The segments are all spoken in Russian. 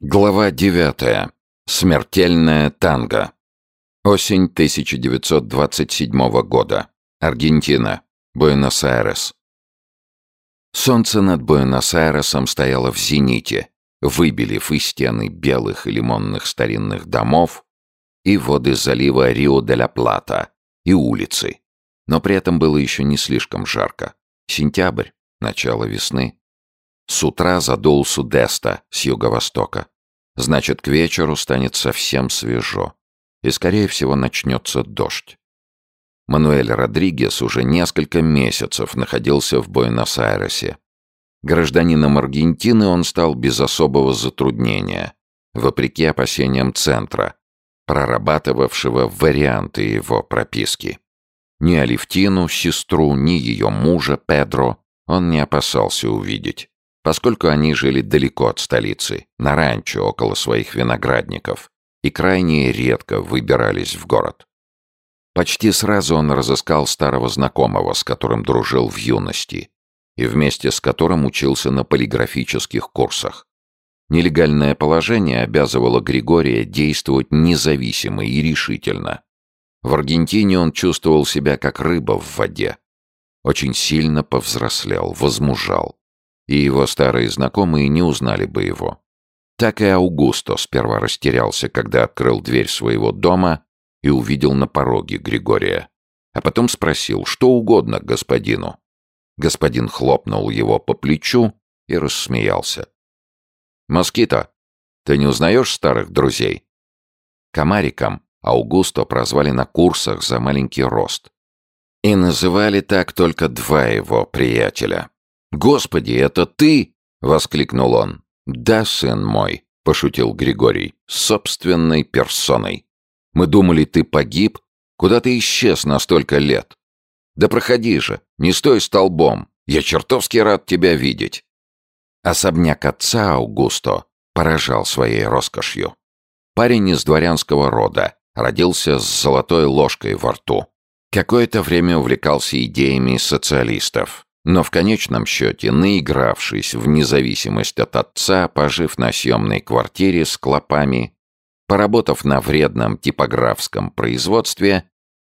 Глава 9. Смертельная танго. Осень 1927 года. Аргентина. Буэнос-Айрес. Солнце над Буэнос-Айресом стояло в зените, выбелив и стены белых и лимонных старинных домов, и воды залива Рио-де-ла-Плата, и улицы. Но при этом было еще не слишком жарко. Сентябрь, начало весны. С утра задул Судеста с юго-востока. Значит, к вечеру станет совсем свежо. И, скорее всего, начнется дождь. Мануэль Родригес уже несколько месяцев находился в Буэнос-Айресе. Гражданином Аргентины он стал без особого затруднения, вопреки опасениям Центра, прорабатывавшего варианты его прописки. Ни Алевтину, сестру, ни ее мужа, Педро, он не опасался увидеть поскольку они жили далеко от столицы, на ранчо около своих виноградников, и крайне редко выбирались в город. Почти сразу он разыскал старого знакомого, с которым дружил в юности, и вместе с которым учился на полиграфических курсах. Нелегальное положение обязывало Григория действовать независимо и решительно. В Аргентине он чувствовал себя как рыба в воде. Очень сильно повзрослел, возмужал и его старые знакомые не узнали бы его. Так и Аугусто сперва растерялся, когда открыл дверь своего дома и увидел на пороге Григория. А потом спросил, что угодно господину. Господин хлопнул его по плечу и рассмеялся. «Москито, ты не узнаешь старых друзей?» Комариком Аугусто прозвали на курсах за маленький рост. И называли так только два его приятеля. «Господи, это ты!» — воскликнул он. «Да, сын мой», — пошутил Григорий, — «собственной персоной. Мы думали, ты погиб. Куда ты исчез на столько лет? Да проходи же, не стой столбом. Я чертовски рад тебя видеть». Особняк отца Аугусто поражал своей роскошью. Парень из дворянского рода, родился с золотой ложкой во рту. Какое-то время увлекался идеями социалистов но в конечном счете, наигравшись в независимость от отца, пожив на съемной квартире с клопами, поработав на вредном типографском производстве,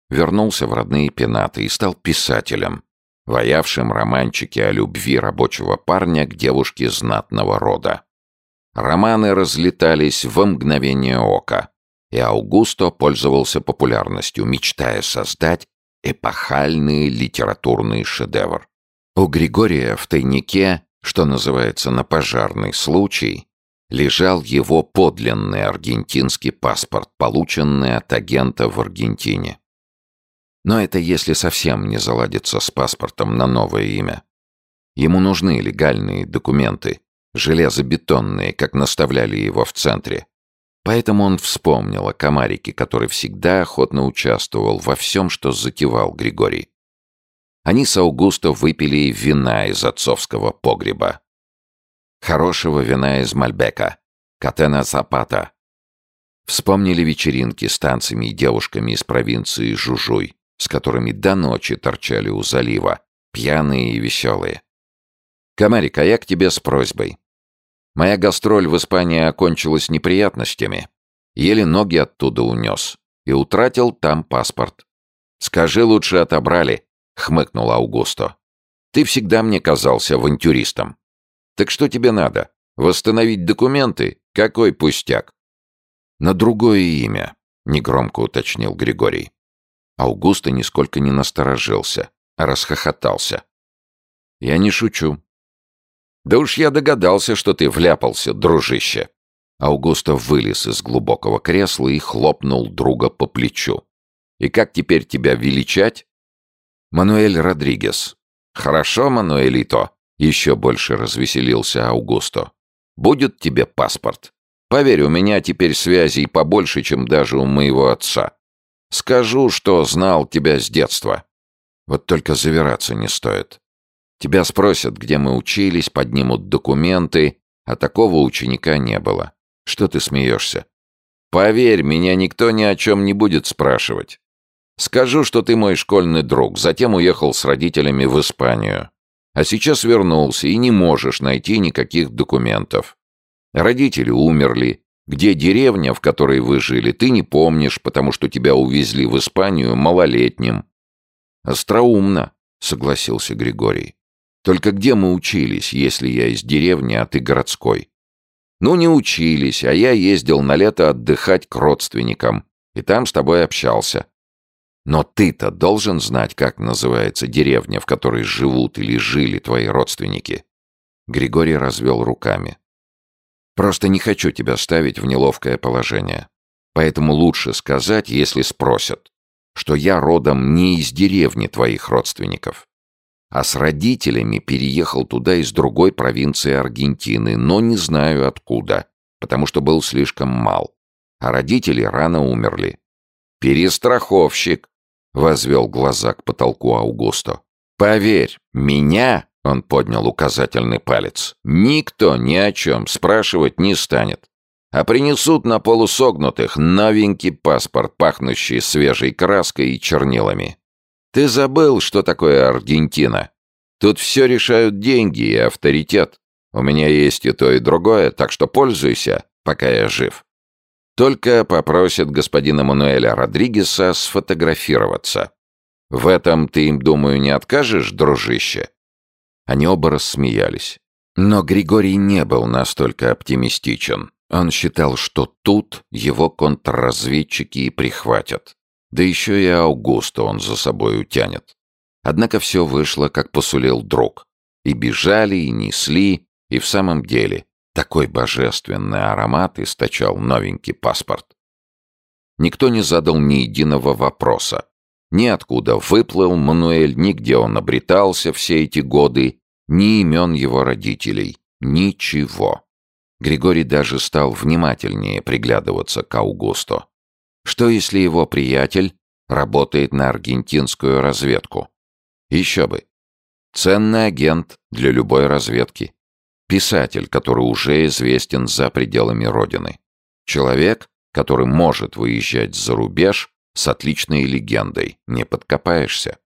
вернулся в родные пенаты и стал писателем, воявшим романчики о любви рабочего парня к девушке знатного рода. Романы разлетались в мгновение ока, и Аугусто пользовался популярностью, мечтая создать эпохальный литературный шедевр. У Григория в тайнике, что называется на пожарный случай, лежал его подлинный аргентинский паспорт, полученный от агента в Аргентине. Но это если совсем не заладится с паспортом на новое имя. Ему нужны легальные документы, железобетонные, как наставляли его в центре. Поэтому он вспомнил о комарике, который всегда охотно участвовал во всем, что затевал Григорий. Они с Аугусто выпили вина из отцовского погреба. Хорошего вина из Мальбека, Катена Запата. Вспомнили вечеринки с танцами и девушками из провинции Жужуй, с которыми до ночи торчали у залива, пьяные и веселые. «Комарик, а я к тебе с просьбой. Моя гастроль в Испании окончилась неприятностями. Еле ноги оттуда унес. И утратил там паспорт. Скажи, лучше отобрали, — хмыкнул Аугусто. «Ты всегда мне казался авантюристом. Так что тебе надо? Восстановить документы? Какой пустяк?» «На другое имя», — негромко уточнил Григорий. Аугусто нисколько не насторожился, а расхохотался. «Я не шучу». «Да уж я догадался, что ты вляпался, дружище». Аугусто вылез из глубокого кресла и хлопнул друга по плечу. «И как теперь тебя величать?» Мануэль Родригес. Хорошо, Мануэлито. Еще больше развеселился Аугусто. Будет тебе паспорт. Поверь, у меня теперь связей побольше, чем даже у моего отца. Скажу, что знал тебя с детства. Вот только завираться не стоит. Тебя спросят, где мы учились, поднимут документы, а такого ученика не было. Что ты смеешься? Поверь, меня никто ни о чем не будет спрашивать. Скажу, что ты мой школьный друг, затем уехал с родителями в Испанию. А сейчас вернулся и не можешь найти никаких документов. Родители умерли. Где деревня, в которой вы жили, ты не помнишь, потому что тебя увезли в Испанию малолетним. Остроумно, согласился Григорий. Только где мы учились, если я из деревни, а ты городской? Ну, не учились, а я ездил на лето отдыхать к родственникам, и там с тобой общался. Но ты-то должен знать, как называется деревня, в которой живут или жили твои родственники. Григорий развел руками. Просто не хочу тебя ставить в неловкое положение. Поэтому лучше сказать, если спросят, что я родом не из деревни твоих родственников, а с родителями переехал туда из другой провинции Аргентины, но не знаю откуда, потому что был слишком мал, а родители рано умерли. «Перестраховщик», — возвел глаза к потолку Аугусто. «Поверь, меня он поднял указательный палец. «Никто ни о чем спрашивать не станет. А принесут на полусогнутых новенький паспорт, пахнущий свежей краской и чернилами. Ты забыл, что такое Аргентина? Тут все решают деньги и авторитет. У меня есть и то, и другое, так что пользуйся, пока я жив. Только попросят господина Мануэля Родригеса сфотографироваться. В этом ты им, думаю, не откажешь, дружище?» Они оба рассмеялись. Но Григорий не был настолько оптимистичен. Он считал, что тут его контрразведчики и прихватят. Да еще и Аугуста он за собой утянет. Однако все вышло, как посулил друг. И бежали, и несли, и в самом деле такой божественный аромат источал новенький паспорт. Никто не задал ни единого вопроса. Ни откуда выплыл Мануэль, ни где он обретался все эти годы, ни имен его родителей. Ничего. Григорий даже стал внимательнее приглядываться к Аугусто. Что если его приятель работает на аргентинскую разведку? Еще бы. Ценный агент для любой разведки. Писатель, который уже известен за пределами Родины. Человек, который может выезжать за рубеж с отличной легендой, не подкопаешься.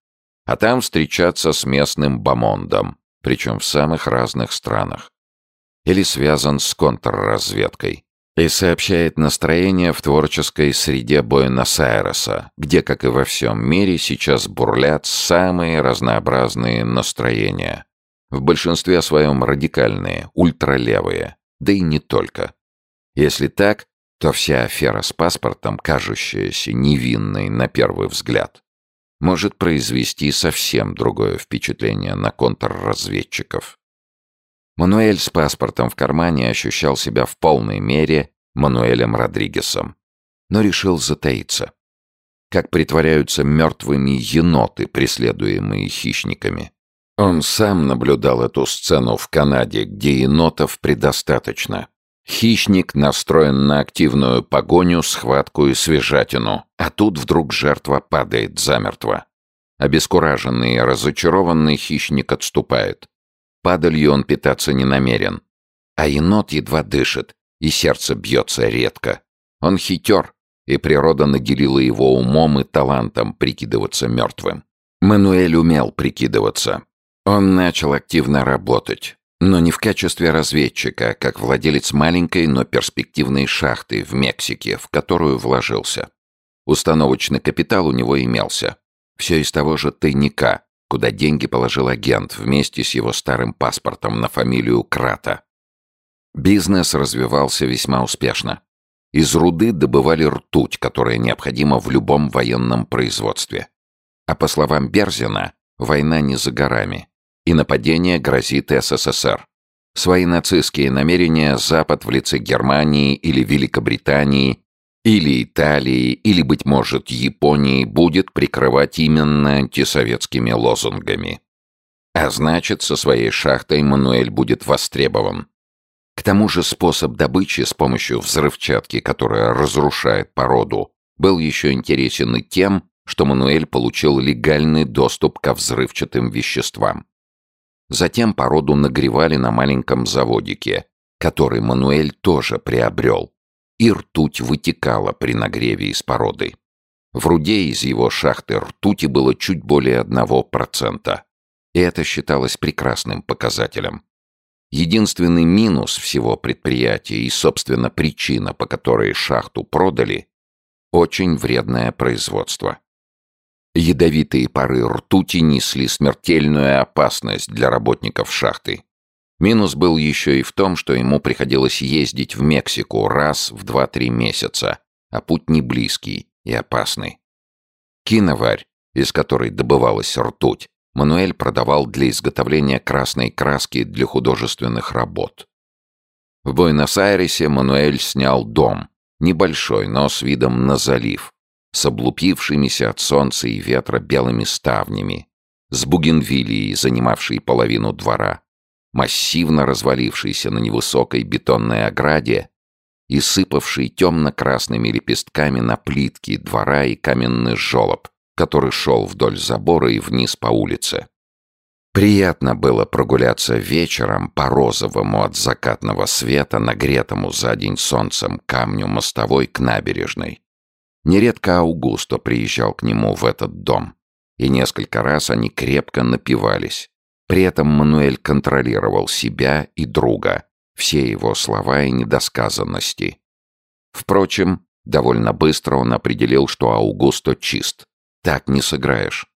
А там встречаться с местным бомондом, причем в самых разных странах. Или связан с контрразведкой. И сообщает настроение в творческой среде Буэнос-Айреса, где, как и во всем мире, сейчас бурлят самые разнообразные настроения. В большинстве своем радикальные, ультралевые, да и не только. Если так, то вся афера с паспортом, кажущаяся невинной на первый взгляд, может произвести совсем другое впечатление на контрразведчиков. Мануэль с паспортом в кармане ощущал себя в полной мере Мануэлем Родригесом, но решил затаиться. Как притворяются мертвыми еноты, преследуемые хищниками. Он сам наблюдал эту сцену в Канаде, где енотов предостаточно. Хищник настроен на активную погоню, схватку и свежатину, а тут вдруг жертва падает замертво. Обескураженный и разочарованный хищник отступает. Падалью он питаться не намерен. А енот едва дышит, и сердце бьется редко. Он хитер, и природа наделила его умом и талантом прикидываться мертвым. Мануэль умел прикидываться. Он начал активно работать. Но не в качестве разведчика, как владелец маленькой, но перспективной шахты в Мексике, в которую вложился. Установочный капитал у него имелся. Все из того же тайника, куда деньги положил агент вместе с его старым паспортом на фамилию Крата. Бизнес развивался весьма успешно. Из руды добывали ртуть, которая необходима в любом военном производстве. А по словам Берзина, война не за горами и нападение грозит СССР. Свои нацистские намерения Запад в лице Германии или Великобритании или Италии, или, быть может, Японии будет прикрывать именно антисоветскими лозунгами. А значит, со своей шахтой Мануэль будет востребован. К тому же способ добычи с помощью взрывчатки, которая разрушает породу, был еще интересен и тем, что Мануэль получил легальный доступ ко взрывчатым веществам. Затем породу нагревали на маленьком заводике, который Мануэль тоже приобрел, и ртуть вытекала при нагреве из породы. В руде из его шахты ртути было чуть более одного процента, и это считалось прекрасным показателем. Единственный минус всего предприятия и, собственно, причина, по которой шахту продали – очень вредное производство. Ядовитые пары ртути несли смертельную опасность для работников шахты. Минус был еще и в том, что ему приходилось ездить в Мексику раз в 2-3 месяца, а путь не близкий и опасный. Киноварь, из которой добывалась ртуть, Мануэль продавал для изготовления красной краски для художественных работ. В Буэнос-Айресе Мануэль снял дом, небольшой, но с видом на залив, с облупившимися от солнца и ветра белыми ставнями, с бугенвиллией, занимавшей половину двора, массивно развалившейся на невысокой бетонной ограде и сыпавшей темно-красными лепестками на плитки двора и каменный жолоб, который шел вдоль забора и вниз по улице. Приятно было прогуляться вечером по розовому от закатного света, нагретому за день солнцем камню мостовой к набережной. Нередко Аугусто приезжал к нему в этот дом, и несколько раз они крепко напивались. При этом Мануэль контролировал себя и друга, все его слова и недосказанности. Впрочем, довольно быстро он определил, что Аугусто чист. Так не сыграешь.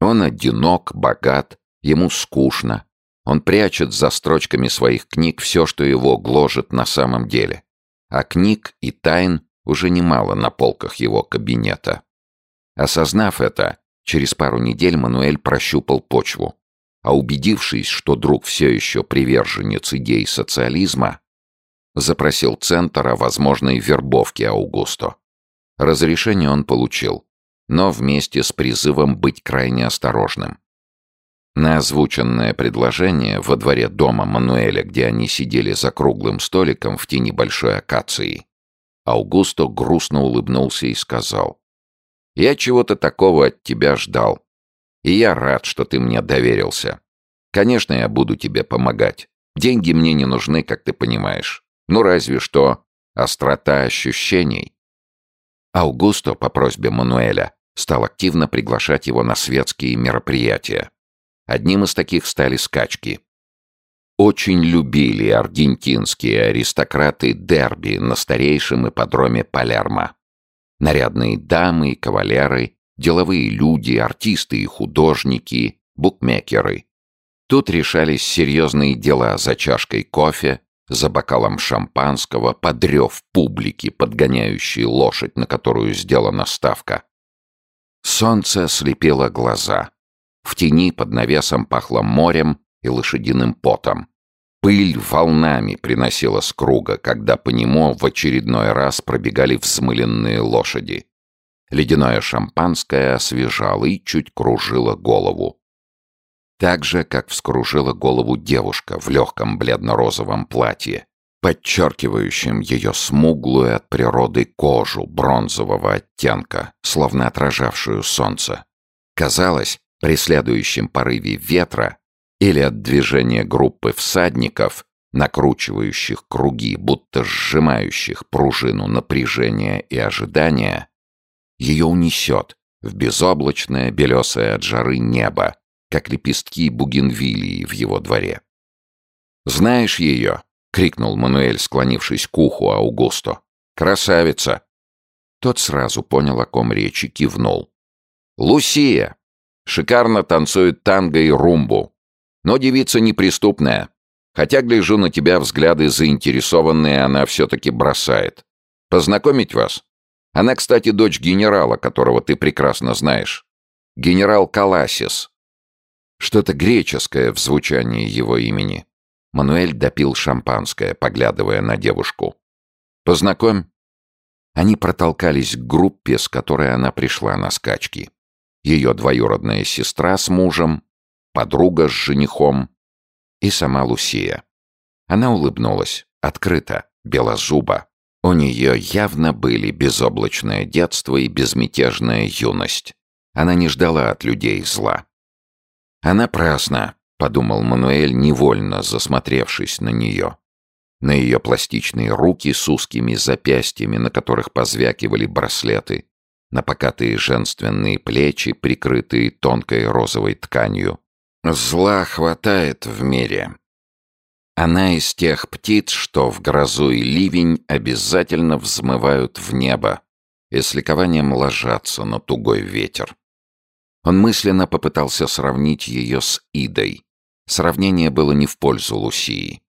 Он одинок, богат, ему скучно. Он прячет за строчками своих книг все, что его гложет на самом деле. А книг и тайн уже немало на полках его кабинета. Осознав это, через пару недель Мануэль прощупал почву. А убедившись, что друг все еще приверженец идей социализма, запросил Центр о возможной вербовке Аугусто. Разрешение он получил но вместе с призывом быть крайне осторожным. На озвученное предложение во дворе дома Мануэля, где они сидели за круглым столиком в тени большой акации, Аугусто грустно улыбнулся и сказал, «Я чего-то такого от тебя ждал, и я рад, что ты мне доверился. Конечно, я буду тебе помогать. Деньги мне не нужны, как ты понимаешь. Ну, разве что острота ощущений». Аугусто по просьбе Мануэля стал активно приглашать его на светские мероприятия. Одним из таких стали скачки. Очень любили аргентинские аристократы дерби на старейшем ипподроме Палермо. Нарядные дамы и кавалеры, деловые люди, артисты и художники, букмекеры. Тут решались серьезные дела за чашкой кофе, за бокалом шампанского, подрев публики, подгоняющей лошадь, на которую сделана ставка. Солнце слепило глаза. В тени под навесом пахло морем и лошадиным потом. Пыль волнами приносила с круга, когда по нему в очередной раз пробегали взмыленные лошади. Ледяное шампанское освежало и чуть кружило голову. Так же, как вскружила голову девушка в легком бледно-розовом платье, подчеркивающим ее смуглую от природы кожу бронзового оттенка, словно отражавшую солнце. Казалось, при следующем порыве ветра или от движения группы всадников, накручивающих круги, будто сжимающих пружину напряжения и ожидания, ее унесет в безоблачное белесое от жары небо, как лепестки бугенвилии в его дворе. «Знаешь ее?» — крикнул Мануэль, склонившись к уху Аугусто. «Красавица!» Тот сразу понял, о ком речь, и кивнул. «Лусия! Шикарно танцует танго и румбу. Но девица неприступная. Хотя, гляжу на тебя, взгляды заинтересованные она все-таки бросает. Познакомить вас? Она, кстати, дочь генерала, которого ты прекрасно знаешь. Генерал Каласис. Что-то греческое в звучании его имени. Мануэль допил шампанское, поглядывая на девушку. «Познакомь». Они протолкались к группе, с которой она пришла на скачки. Ее двоюродная сестра с мужем, подруга с женихом и сама Лусия. Она улыбнулась, открыто, белозуба. У нее явно были безоблачное детство и безмятежная юность. Она не ждала от людей зла. А напрасно. — подумал Мануэль, невольно засмотревшись на нее. На ее пластичные руки с узкими запястьями, на которых позвякивали браслеты, на покатые женственные плечи, прикрытые тонкой розовой тканью. Зла хватает в мире. Она из тех птиц, что в грозу и ливень обязательно взмывают в небо и с ликованием ложатся на тугой ветер. Он мысленно попытался сравнить ее с Идой. Сравнение было не в пользу Лусии.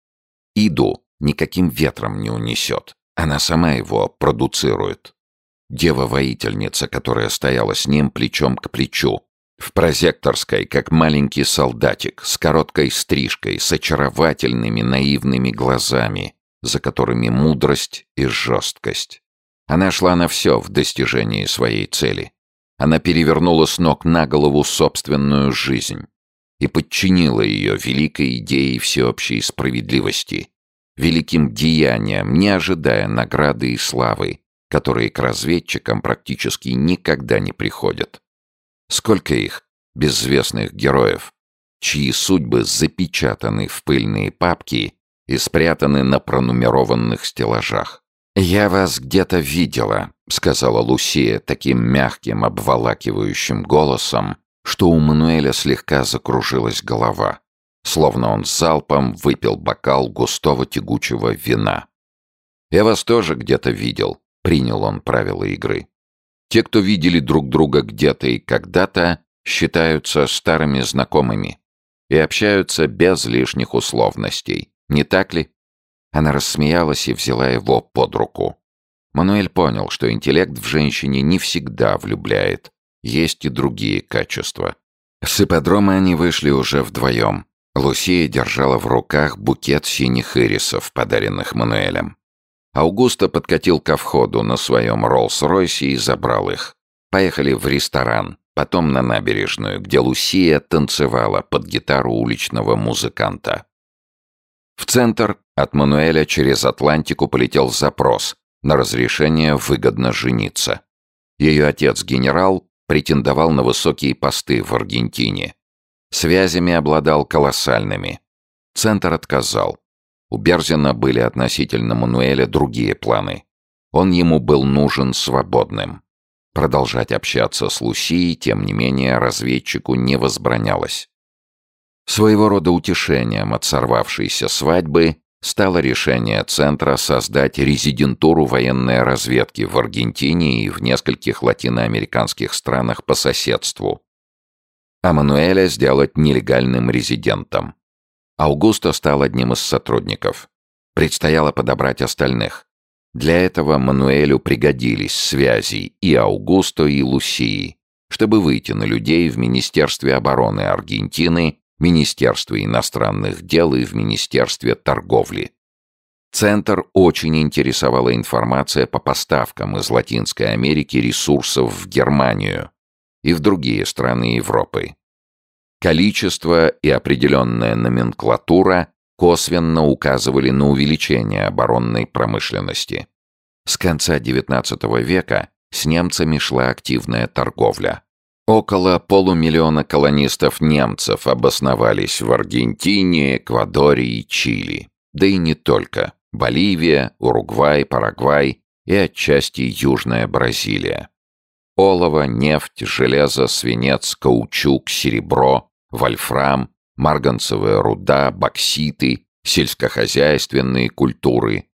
Иду никаким ветром не унесет. Она сама его продуцирует. Дева-воительница, которая стояла с ним плечом к плечу, в прозекторской, как маленький солдатик, с короткой стрижкой, с очаровательными наивными глазами, за которыми мудрость и жесткость. Она шла на все в достижении своей цели. Она перевернула с ног на голову собственную жизнь и подчинила ее великой идее всеобщей справедливости, великим деяниям, не ожидая награды и славы, которые к разведчикам практически никогда не приходят. Сколько их, безвестных героев, чьи судьбы запечатаны в пыльные папки и спрятаны на пронумерованных стеллажах. «Я вас где-то видела», — сказала Лусия таким мягким, обволакивающим голосом, что у Мануэля слегка закружилась голова, словно он залпом выпил бокал густого тягучего вина. «Я вас тоже где-то видел», — принял он правила игры. «Те, кто видели друг друга где-то и когда-то, считаются старыми знакомыми и общаются без лишних условностей, не так ли?» Она рассмеялась и взяла его под руку. Мануэль понял, что интеллект в женщине не всегда влюбляет, есть и другие качества. С ипподрома они вышли уже вдвоем. Лусия держала в руках букет синих ирисов, подаренных Мануэлем. Аугусто подкатил ко входу на своем Роллс-Ройсе и забрал их. Поехали в ресторан, потом на набережную, где Лусия танцевала под гитару уличного музыканта. В центр от Мануэля через Атлантику полетел запрос на разрешение выгодно жениться. Ее отец-генерал претендовал на высокие посты в Аргентине. Связями обладал колоссальными. Центр отказал. У Берзина были относительно Мануэля другие планы. Он ему был нужен свободным. Продолжать общаться с Лусией, тем не менее, разведчику не возбранялось. Своего рода утешением от сорвавшейся свадьбы стало решение Центра создать резидентуру военной разведки в Аргентине и в нескольких латиноамериканских странах по соседству. А Мануэля сделать нелегальным резидентом. Аугусто стал одним из сотрудников. Предстояло подобрать остальных. Для этого Мануэлю пригодились связи и Аугусто, и Лусии, чтобы выйти на людей в Министерстве обороны Аргентины Министерстве иностранных дел и в Министерстве торговли. Центр очень интересовала информация по поставкам из Латинской Америки ресурсов в Германию и в другие страны Европы. Количество и определенная номенклатура косвенно указывали на увеличение оборонной промышленности. С конца XIX века с немцами шла активная торговля. Около полумиллиона колонистов-немцев обосновались в Аргентине, Эквадоре и Чили. Да и не только. Боливия, Уругвай, Парагвай и отчасти Южная Бразилия. Олово, нефть, железо, свинец, каучук, серебро, вольфрам, марганцевая руда, бокситы, сельскохозяйственные культуры.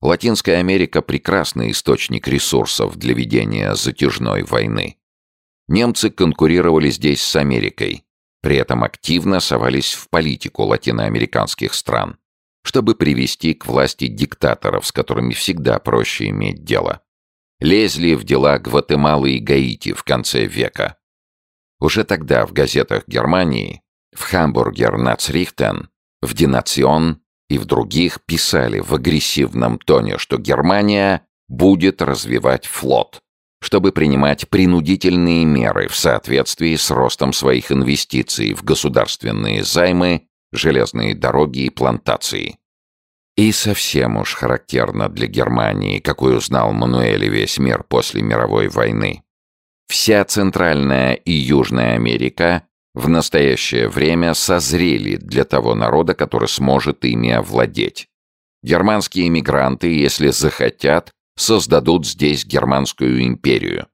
Латинская Америка – прекрасный источник ресурсов для ведения затяжной войны. Немцы конкурировали здесь с Америкой, при этом активно совались в политику латиноамериканских стран, чтобы привести к власти диктаторов, с которыми всегда проще иметь дело. Лезли в дела Гватемалы и Гаити в конце века. Уже тогда в газетах Германии, в Хамбургер Нацрихтен, в Динацион и в других писали в агрессивном тоне, что Германия будет развивать флот, чтобы принимать принудительные меры в соответствии с ростом своих инвестиций в государственные займы, железные дороги и плантации. И совсем уж характерно для Германии, какой узнал Мануэль весь мир после мировой войны. Вся Центральная и Южная Америка в настоящее время созрели для того народа, который сможет ими овладеть. Германские эмигранты, если захотят, создадут здесь Германскую империю.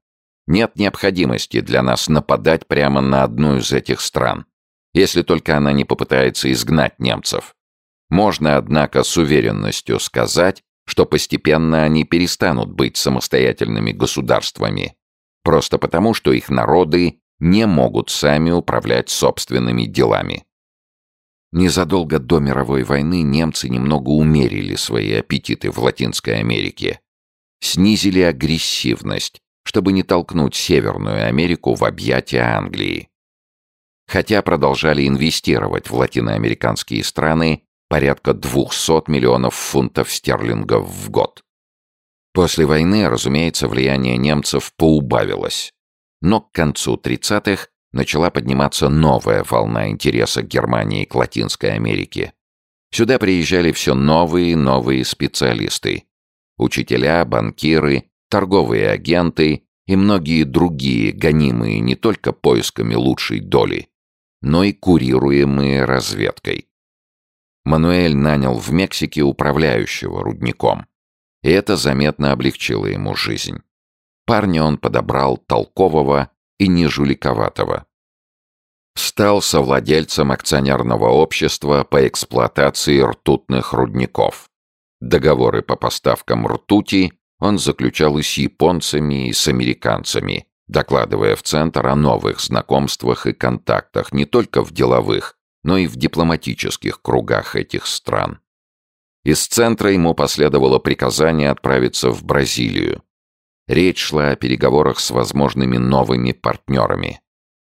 Нет необходимости для нас нападать прямо на одну из этих стран, если только она не попытается изгнать немцев. Можно, однако, с уверенностью сказать, что постепенно они перестанут быть самостоятельными государствами, просто потому, что их народы не могут сами управлять собственными делами. Незадолго до мировой войны немцы немного умерили свои аппетиты в Латинской Америке, снизили агрессивность, чтобы не толкнуть Северную Америку в объятия Англии. Хотя продолжали инвестировать в латиноамериканские страны порядка 200 миллионов фунтов стерлингов в год. После войны, разумеется, влияние немцев поубавилось. Но к концу 30-х начала подниматься новая волна интереса Германии к Латинской Америке. Сюда приезжали все новые и новые специалисты. Учителя, банкиры, торговые агенты и многие другие, гонимые не только поисками лучшей доли, но и курируемые разведкой. Мануэль нанял в Мексике управляющего рудником, и это заметно облегчило ему жизнь. Парня он подобрал толкового и не жуликоватого. Стал совладельцем акционерного общества по эксплуатации ртутных рудников. Договоры по поставкам ртути он заключал и с японцами, и с американцами, докладывая в Центр о новых знакомствах и контактах не только в деловых, но и в дипломатических кругах этих стран. Из Центра ему последовало приказание отправиться в Бразилию. Речь шла о переговорах с возможными новыми партнерами.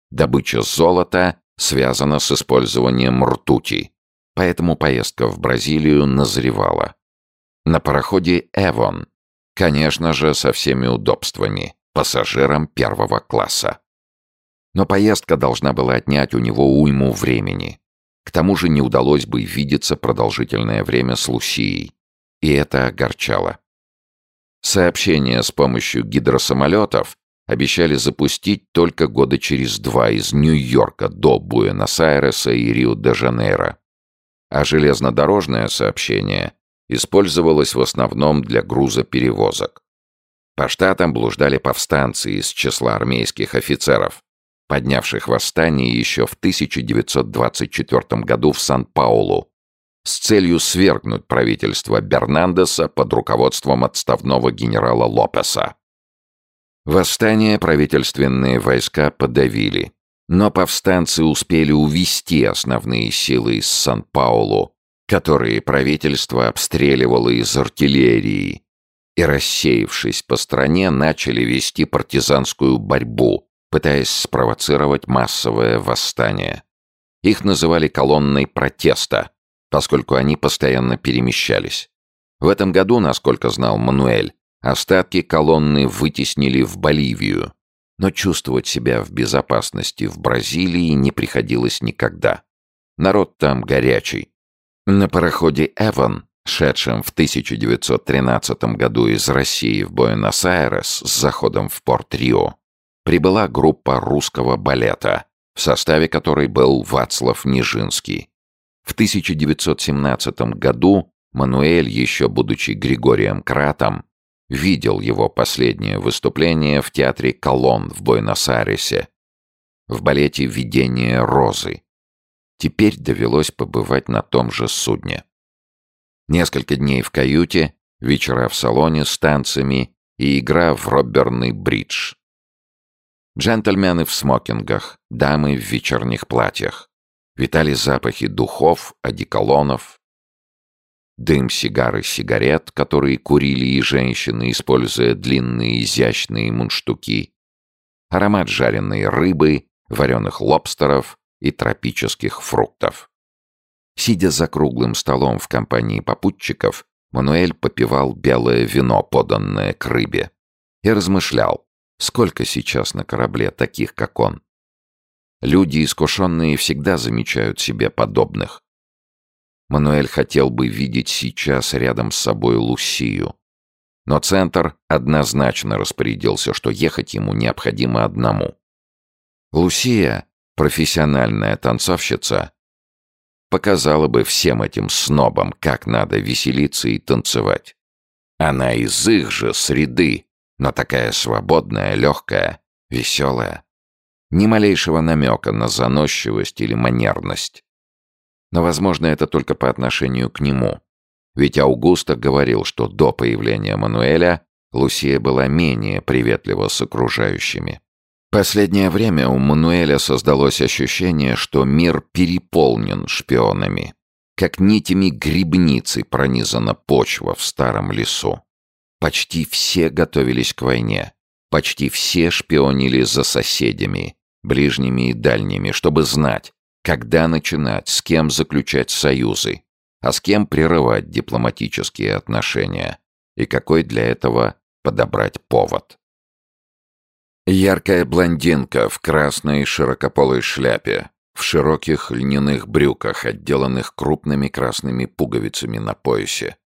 Добыча золота связана с использованием ртути, поэтому поездка в Бразилию назревала. На пароходе «Эвон», конечно же, со всеми удобствами, пассажирам первого класса. Но поездка должна была отнять у него уйму времени. К тому же не удалось бы видеться продолжительное время с Лусией. И это огорчало. Сообщения с помощью гидросамолетов обещали запустить только года через два из Нью-Йорка до Буэнос-Айреса и Рио-де-Жанейро. А железнодорожное сообщение использовалось в основном для грузоперевозок. По штатам блуждали повстанцы из числа армейских офицеров, поднявших восстание еще в 1924 году в Сан-Паулу с целью свергнуть правительство Бернандеса под руководством отставного генерала Лопеса. Восстание правительственные войска подавили, но повстанцы успели увести основные силы из Сан-Паулу, которые правительство обстреливало из артиллерии, и, рассеявшись по стране, начали вести партизанскую борьбу, пытаясь спровоцировать массовое восстание. Их называли колонной протеста, поскольку они постоянно перемещались. В этом году, насколько знал Мануэль, остатки колонны вытеснили в Боливию, но чувствовать себя в безопасности в Бразилии не приходилось никогда. Народ там горячий. На пароходе «Эван», шедшем в 1913 году из России в Буэнос-Айрес с заходом в порт Рио, прибыла группа русского балета, в составе которой был Вацлав Нижинский. В 1917 году Мануэль, еще будучи Григорием Кратом, видел его последнее выступление в театре «Колон» в Буэнос-Айресе, в балете «Видение розы». Теперь довелось побывать на том же судне. Несколько дней в каюте, вечера в салоне с танцами и игра в роберный бридж. Джентльмены в смокингах, дамы в вечерних платьях. Витали запахи духов, одеколонов, дым сигары, сигарет, которые курили и женщины, используя длинные изящные мундштуки, аромат жареной рыбы, вареных лобстеров и тропических фруктов. Сидя за круглым столом в компании попутчиков, Мануэль попивал белое вино, поданное к рыбе, и размышлял, сколько сейчас на корабле таких, как он. Люди искушенные всегда замечают себе подобных. Мануэль хотел бы видеть сейчас рядом с собой Лусию. Но Центр однозначно распорядился, что ехать ему необходимо одному. Лусия, профессиональная танцовщица, показала бы всем этим снобам, как надо веселиться и танцевать. Она из их же среды, но такая свободная, легкая, веселая. Ни малейшего намека на заносчивость или манерность. Но, возможно, это только по отношению к нему. Ведь Аугусто говорил, что до появления Мануэля Лусия была менее приветлива с окружающими. Последнее время у Мануэля создалось ощущение, что мир переполнен шпионами. Как нитями грибницы пронизана почва в старом лесу. Почти все готовились к войне. Почти все шпионили за соседями, ближними и дальними, чтобы знать, когда начинать, с кем заключать союзы, а с кем прерывать дипломатические отношения, и какой для этого подобрать повод. Яркая блондинка в красной широкополой шляпе, в широких льняных брюках, отделанных крупными красными пуговицами на поясе.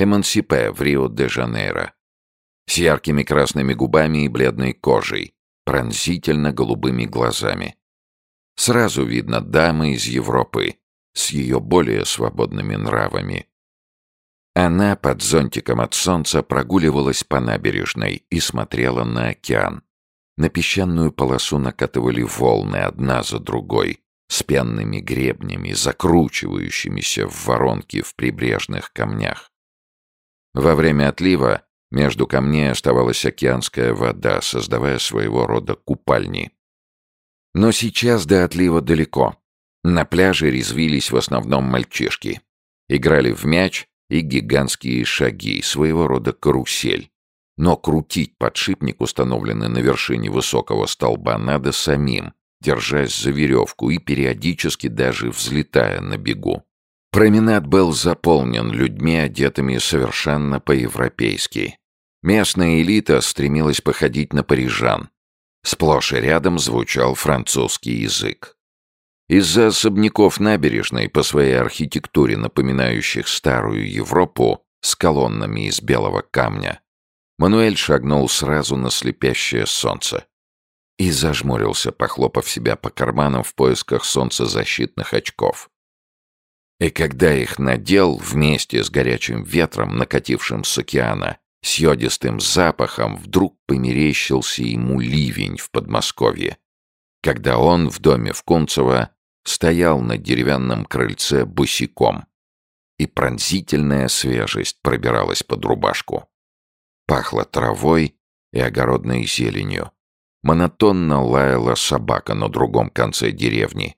Эмансипе в Рио-де-Жанейро. С яркими красными губами и бледной кожей, пронзительно голубыми глазами. Сразу видно дамы из Европы, с ее более свободными нравами. Она под зонтиком от солнца прогуливалась по набережной и смотрела на океан. На песчаную полосу накатывали волны одна за другой, с пенными гребнями, закручивающимися в воронки в прибрежных камнях. Во время отлива между камней оставалась океанская вода, создавая своего рода купальни. Но сейчас до отлива далеко. На пляже резвились в основном мальчишки. Играли в мяч и гигантские шаги, своего рода карусель. Но крутить подшипник, установленный на вершине высокого столба, надо самим, держась за веревку и периодически даже взлетая на бегу. Променад был заполнен людьми, одетыми совершенно по-европейски. Местная элита стремилась походить на парижан. Сплошь и рядом звучал французский язык. Из-за особняков набережной, по своей архитектуре напоминающих старую Европу, с колоннами из белого камня, Мануэль шагнул сразу на слепящее солнце и зажмурился, похлопав себя по карманам в поисках солнцезащитных очков. И когда их надел вместе с горячим ветром, накатившим с океана, с йодистым запахом, вдруг померещился ему ливень в Подмосковье, когда он в доме в Кунцево стоял на деревянном крыльце босиком, и пронзительная свежесть пробиралась под рубашку. Пахло травой и огородной зеленью. Монотонно лаяла собака на другом конце деревни.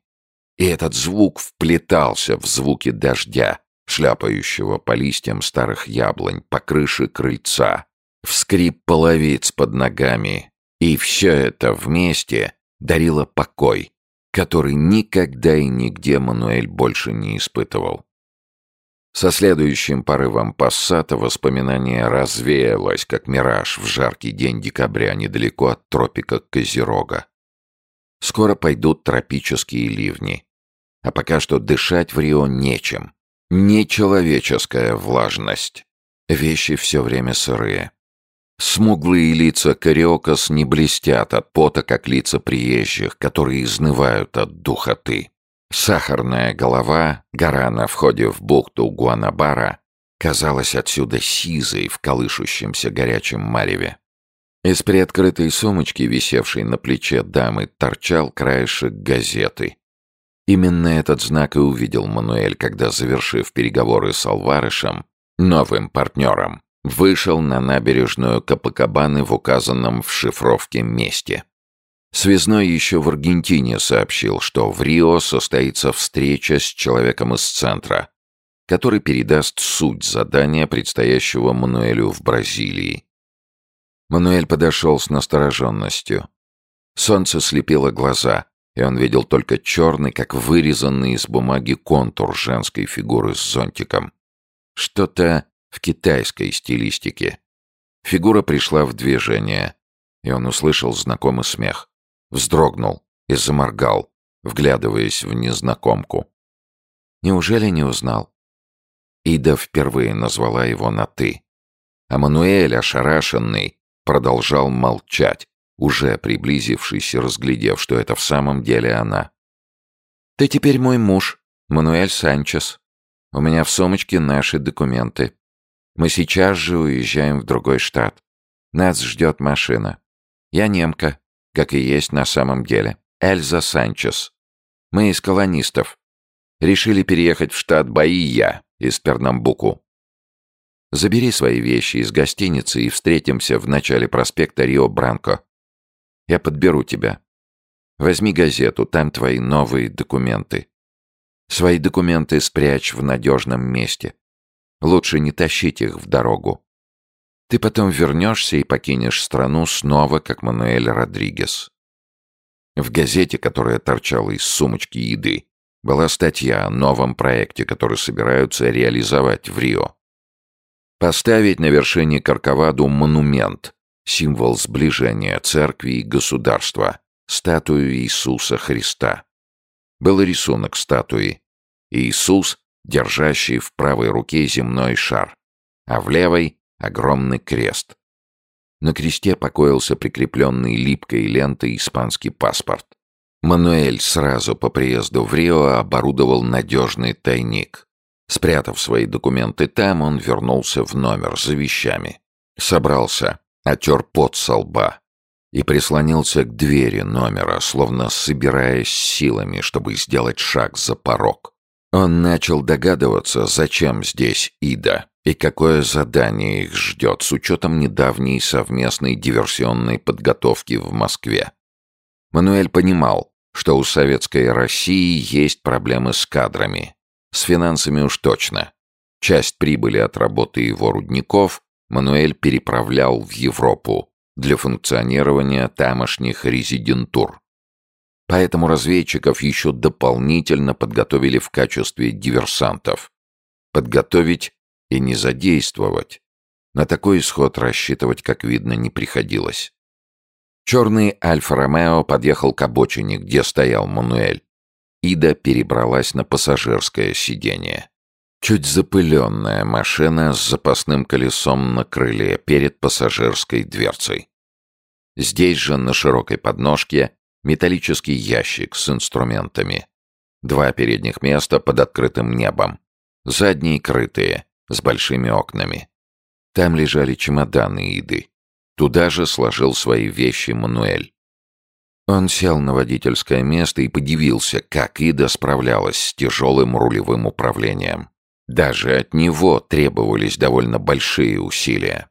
И этот звук вплетался в звуки дождя, шляпающего по листьям старых яблонь, по крыше крыльца, в скрип половиц под ногами. И все это вместе дарило покой, который никогда и нигде Мануэль больше не испытывал. Со следующим порывом пассата воспоминание развеялось, как мираж в жаркий день декабря недалеко от тропика Козерога. Скоро пойдут тропические ливни. А пока что дышать в Рио нечем. Нечеловеческая влажность. Вещи все время сырые. Смуглые лица Кариокос не блестят от пота, как лица приезжих, которые изнывают от духоты. Сахарная голова, гора на входе в бухту Гуанабара, казалась отсюда сизой в колышущемся горячем мареве. Из приоткрытой сумочки, висевшей на плече дамы, торчал краешек газеты. Именно этот знак и увидел Мануэль, когда, завершив переговоры с Алварышем, новым партнером, вышел на набережную Капакабаны в указанном в шифровке месте. Связной еще в Аргентине сообщил, что в Рио состоится встреча с человеком из центра, который передаст суть задания, предстоящего Мануэлю в Бразилии. Мануэль подошел с настороженностью. Солнце слепило глаза, и он видел только черный, как вырезанный из бумаги контур женской фигуры с зонтиком. Что-то в китайской стилистике. Фигура пришла в движение, и он услышал знакомый смех вздрогнул и заморгал, вглядываясь в незнакомку. Неужели не узнал? Ида впервые назвала его на «ты». А Мануэль, ошарашенный, продолжал молчать, уже приблизившись и разглядев, что это в самом деле она. «Ты теперь мой муж, Мануэль Санчес. У меня в сумочке наши документы. Мы сейчас же уезжаем в другой штат. Нас ждет машина. Я немка, как и есть на самом деле. Эльза Санчес. Мы из колонистов. Решили переехать в штат Баия из Пернамбуку. Забери свои вещи из гостиницы и встретимся в начале проспекта Рио-Бранко. Я подберу тебя. Возьми газету, там твои новые документы. Свои документы спрячь в надежном месте. Лучше не тащить их в дорогу. Ты потом вернешься и покинешь страну снова, как Мануэль Родригес. В газете, которая торчала из сумочки еды, была статья о новом проекте, который собираются реализовать в Рио. Поставить на вершине Карковаду монумент, символ сближения церкви и государства, статую Иисуса Христа. Был рисунок статуи. Иисус, держащий в правой руке земной шар, а в левой огромный крест. На кресте покоился прикрепленный липкой лентой испанский паспорт. Мануэль сразу по приезду в Рио оборудовал надежный тайник. Спрятав свои документы там, он вернулся в номер за вещами. Собрался, отер пот со лба и прислонился к двери номера, словно собираясь силами, чтобы сделать шаг за порог. Он начал догадываться, зачем здесь Ида и какое задание их ждет с учетом недавней совместной диверсионной подготовки в Москве. Мануэль понимал, что у советской России есть проблемы с кадрами. С финансами уж точно. Часть прибыли от работы его рудников Мануэль переправлял в Европу для функционирования тамошних резидентур. Поэтому разведчиков еще дополнительно подготовили в качестве диверсантов. Подготовить и не задействовать. На такой исход рассчитывать, как видно, не приходилось. Черный Альфа-Ромео подъехал к обочине, где стоял Мануэль. Ида перебралась на пассажирское сиденье. Чуть запыленная машина с запасным колесом на крыле перед пассажирской дверцей. Здесь же на широкой подножке металлический ящик с инструментами. Два передних места под открытым небом. Задние крытые, с большими окнами. Там лежали чемоданы Иды. Туда же сложил свои вещи Мануэль. Он сел на водительское место и подивился, как Ида справлялась с тяжелым рулевым управлением. Даже от него требовались довольно большие усилия.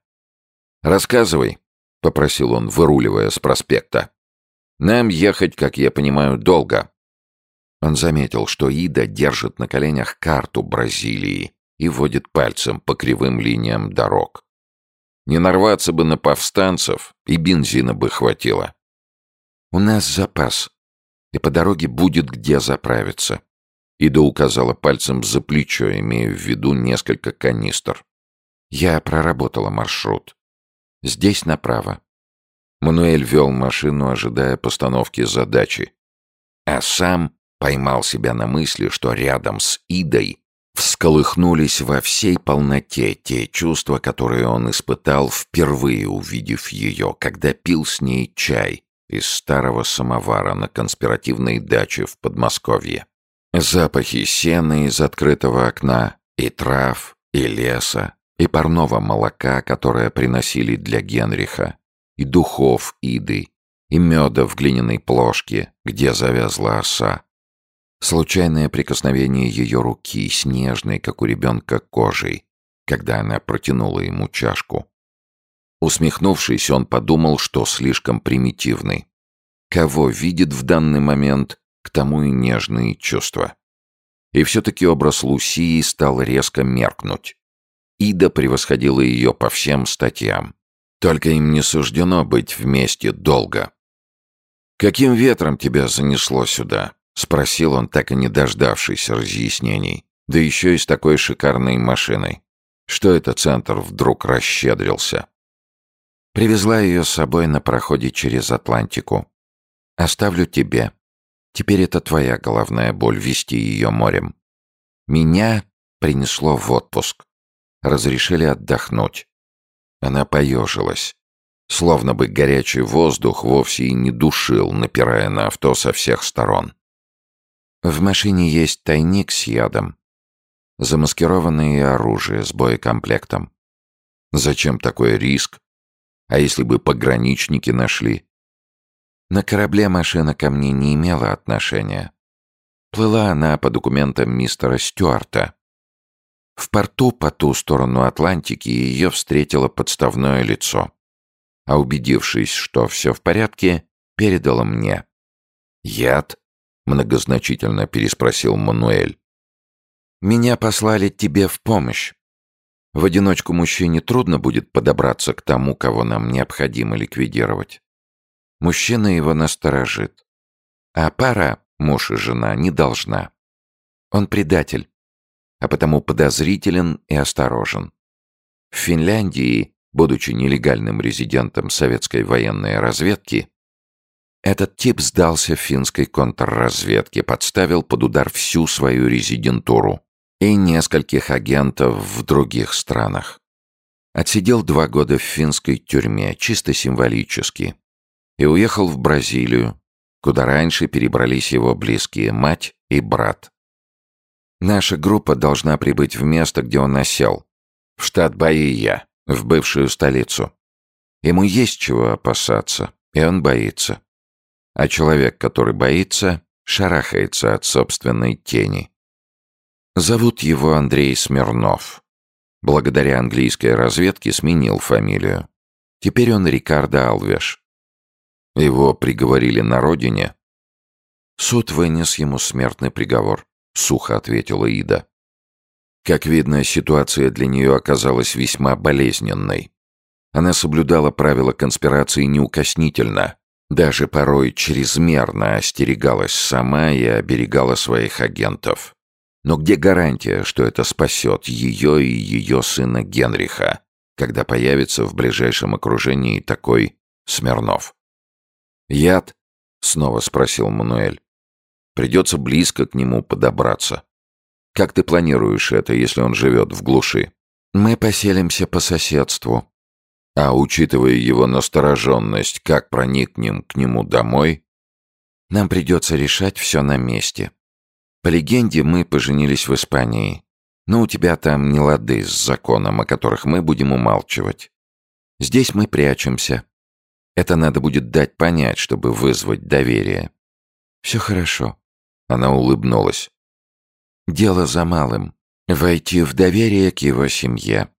«Рассказывай», — попросил он, выруливая с проспекта. «Нам ехать, как я понимаю, долго». Он заметил, что Ида держит на коленях карту Бразилии и водит пальцем по кривым линиям дорог. Не нарваться бы на повстанцев, и бензина бы хватило. «У нас запас, и по дороге будет где заправиться». Ида указала пальцем за плечо, имея в виду несколько канистр. «Я проработала маршрут. Здесь направо». Мануэль вел машину, ожидая постановки задачи. А сам поймал себя на мысли, что рядом с Идой всколыхнулись во всей полноте те чувства, которые он испытал, впервые увидев ее, когда пил с ней чай из старого самовара на конспиративной даче в Подмосковье. Запахи сена из открытого окна, и трав, и леса, и парного молока, которое приносили для Генриха, и духов Иды, и меда в глиняной плошке, где завязла оса. Случайное прикосновение ее руки, снежной, как у ребенка, кожей, когда она протянула ему чашку. Усмехнувшись, он подумал, что слишком примитивный. Кого видит в данный момент, к тому и нежные чувства. И все-таки образ Лусии стал резко меркнуть. Ида превосходила ее по всем статьям. Только им не суждено быть вместе долго. «Каким ветром тебя занесло сюда?» — спросил он, так и не дождавшись разъяснений. Да еще и с такой шикарной машиной. Что это центр вдруг расщедрился? Привезла ее с собой на проходе через Атлантику. Оставлю тебе. Теперь это твоя головная боль вести ее морем. Меня принесло в отпуск. Разрешили отдохнуть. Она поежилась. Словно бы горячий воздух вовсе и не душил, напирая на авто со всех сторон. В машине есть тайник с ядом. Замаскированное оружие с боекомплектом. Зачем такой риск? А если бы пограничники нашли? На корабле машина ко мне не имела отношения. Плыла она по документам мистера Стюарта. В порту по ту сторону Атлантики ее встретило подставное лицо. А убедившись, что все в порядке, передала мне. «Яд?» — многозначительно переспросил Мануэль. «Меня послали тебе в помощь. В одиночку мужчине трудно будет подобраться к тому, кого нам необходимо ликвидировать. Мужчина его насторожит. А пара, муж и жена, не должна. Он предатель, а потому подозрителен и осторожен. В Финляндии, будучи нелегальным резидентом советской военной разведки, этот тип сдался финской контрразведке, подставил под удар всю свою резидентуру и нескольких агентов в других странах. Отсидел два года в финской тюрьме, чисто символически, и уехал в Бразилию, куда раньше перебрались его близкие мать и брат. Наша группа должна прибыть в место, где он осел, в штат Баия, в бывшую столицу. Ему есть чего опасаться, и он боится. А человек, который боится, шарахается от собственной тени. Зовут его Андрей Смирнов. Благодаря английской разведке сменил фамилию. Теперь он Рикардо Алвеш. Его приговорили на родине. Суд вынес ему смертный приговор, сухо ответила Ида. Как видно, ситуация для нее оказалась весьма болезненной. Она соблюдала правила конспирации неукоснительно, даже порой чрезмерно остерегалась сама и оберегала своих агентов. Но где гарантия, что это спасет ее и ее сына Генриха, когда появится в ближайшем окружении такой Смирнов? «Яд?» — снова спросил Мануэль. «Придется близко к нему подобраться. Как ты планируешь это, если он живет в глуши?» «Мы поселимся по соседству». «А учитывая его настороженность, как проникнем к нему домой?» «Нам придется решать все на месте», по легенде, мы поженились в Испании. Но у тебя там не лады с законом, о которых мы будем умалчивать. Здесь мы прячемся. Это надо будет дать понять, чтобы вызвать доверие. Все хорошо. Она улыбнулась. Дело за малым. Войти в доверие к его семье.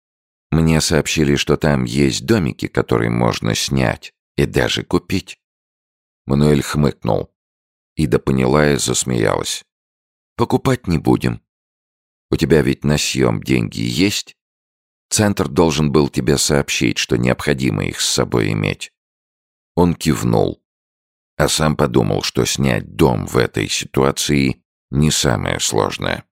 Мне сообщили, что там есть домики, которые можно снять и даже купить. Мануэль хмыкнул. Ида поняла и засмеялась. Покупать не будем. У тебя ведь на съем деньги есть? Центр должен был тебе сообщить, что необходимо их с собой иметь. Он кивнул, а сам подумал, что снять дом в этой ситуации не самое сложное.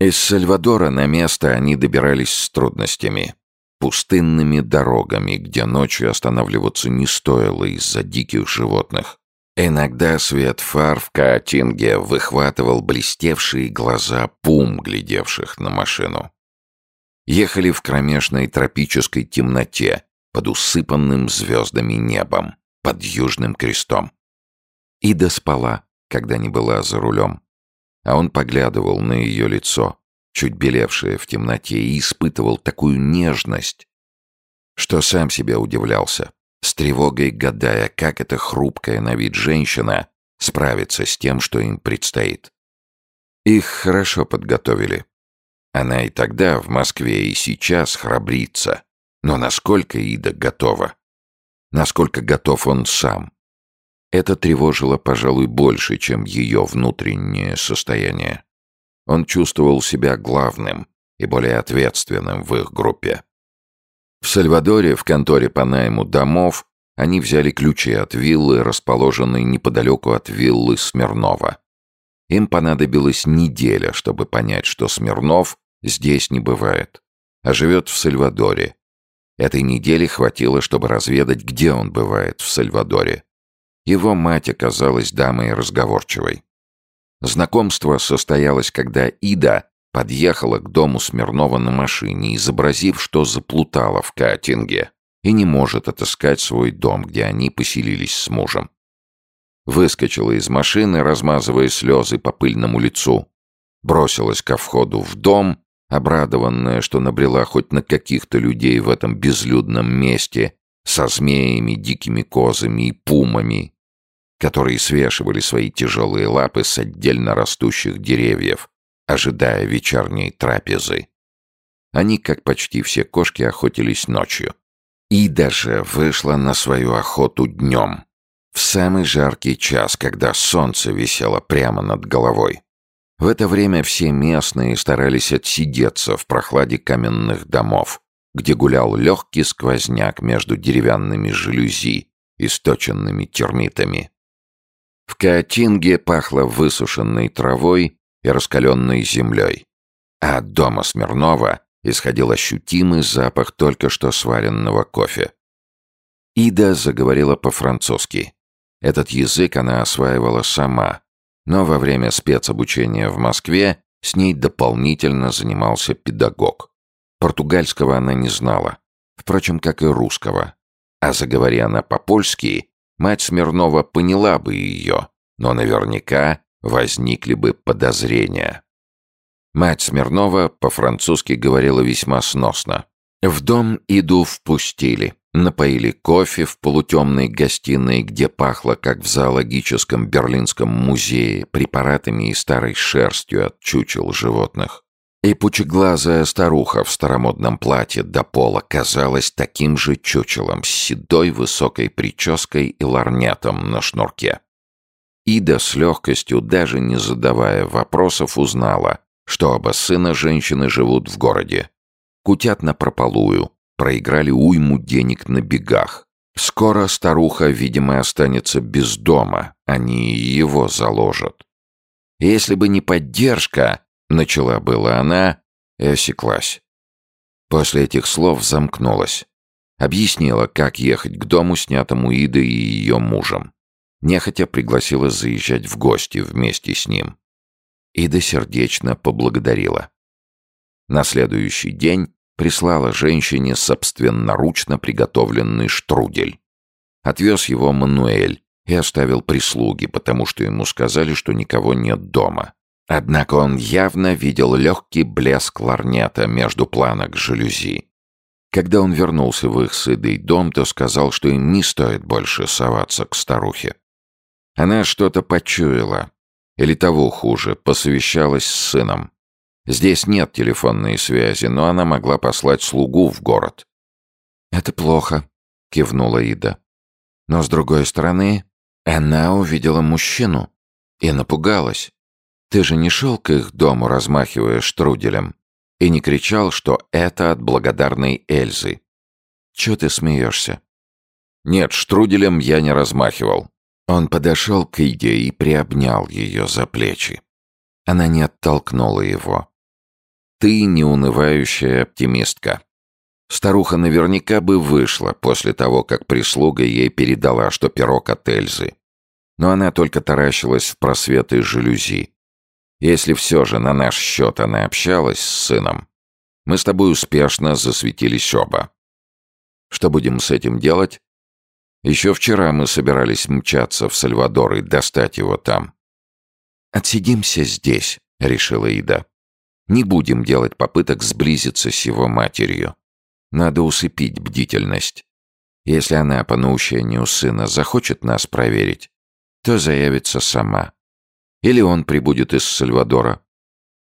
Из Сальвадора на место они добирались с трудностями. Пустынными дорогами, где ночью останавливаться не стоило из-за диких животных. Иногда свет фар в Каатинге выхватывал блестевшие глаза пум, глядевших на машину. Ехали в кромешной тропической темноте, под усыпанным звездами небом, под Южным крестом. Ида спала, когда не была за рулем. А он поглядывал на ее лицо, чуть белевшее в темноте, и испытывал такую нежность, что сам себе удивлялся с тревогой гадая, как эта хрупкая на вид женщина справится с тем, что им предстоит. Их хорошо подготовили. Она и тогда в Москве, и сейчас храбрится. Но насколько Ида готова? Насколько готов он сам? Это тревожило, пожалуй, больше, чем ее внутреннее состояние. Он чувствовал себя главным и более ответственным в их группе. В Сальвадоре, в конторе по найму домов, они взяли ключи от виллы, расположенной неподалеку от виллы Смирнова. Им понадобилась неделя, чтобы понять, что Смирнов здесь не бывает, а живет в Сальвадоре. Этой недели хватило, чтобы разведать, где он бывает в Сальвадоре. Его мать оказалась дамой разговорчивой. Знакомство состоялось, когда Ида Подъехала к дому Смирнова на машине, изобразив, что заплутала в Катинге и не может отыскать свой дом, где они поселились с мужем. Выскочила из машины, размазывая слезы по пыльному лицу. Бросилась ко входу в дом, обрадованная, что набрела хоть на каких-то людей в этом безлюдном месте со змеями, дикими козами и пумами. которые свешивали свои тяжелые лапы с отдельно растущих деревьев, ожидая вечерней трапезы. Они, как почти все кошки, охотились ночью. И даже вышла на свою охоту днем, в самый жаркий час, когда солнце висело прямо над головой. В это время все местные старались отсидеться в прохладе каменных домов, где гулял легкий сквозняк между деревянными жалюзи, источенными термитами. В Каотинге пахло высушенной травой и раскаленной землей, а от дома Смирнова исходил ощутимый запах только что сваренного кофе. Ида заговорила по-французски. Этот язык она осваивала сама, но во время спецобучения в Москве с ней дополнительно занимался педагог. Португальского она не знала, впрочем, как и русского. А заговоря она по-польски, мать Смирнова поняла бы ее, но наверняка возникли бы подозрения. Мать Смирнова по-французски говорила весьма сносно. В дом Иду впустили. Напоили кофе в полутемной гостиной, где пахло, как в зоологическом Берлинском музее, препаратами и старой шерстью от чучел животных. И пучеглазая старуха в старомодном платье до пола казалась таким же чучелом с седой высокой прической и ларнетом на шнурке. Ида с легкостью, даже не задавая вопросов, узнала, что оба сына женщины живут в городе. Кутят на прополую, проиграли уйму денег на бегах. Скоро старуха, видимо, останется без дома, они его заложат. Если бы не поддержка, начала была она и осеклась. После этих слов замкнулась. Объяснила, как ехать к дому, снятому Идой и ее мужем. Нехотя пригласила заезжать в гости вместе с ним. Ида сердечно поблагодарила. На следующий день прислала женщине собственноручно приготовленный штрудель. Отвез его Мануэль и оставил прислуги, потому что ему сказали, что никого нет дома. Однако он явно видел легкий блеск ларнета между планок жалюзи. Когда он вернулся в их сыдый дом, то сказал, что им не стоит больше соваться к старухе. Она что-то почуяла, или того хуже, посовещалась с сыном. Здесь нет телефонной связи, но она могла послать слугу в город. «Это плохо», — кивнула Ида. Но, с другой стороны, она увидела мужчину и напугалась. Ты же не шел к их дому, размахивая штруделем, и не кричал, что это от благодарной Эльзы. Чего ты смеешься? Нет, штруделем я не размахивал. Он подошел к Иде и приобнял ее за плечи. Она не оттолкнула его. «Ты неунывающая оптимистка. Старуха наверняка бы вышла после того, как прислуга ей передала, что пирог от Эльзы. Но она только таращилась в просветы жалюзи. Если все же на наш счет она общалась с сыном, мы с тобой успешно засветились оба. Что будем с этим делать? Еще вчера мы собирались мчаться в Сальвадор и достать его там. «Отсидимся здесь», — решила Ида. «Не будем делать попыток сблизиться с его матерью. Надо усыпить бдительность. Если она по наущению сына захочет нас проверить, то заявится сама. Или он прибудет из Сальвадора.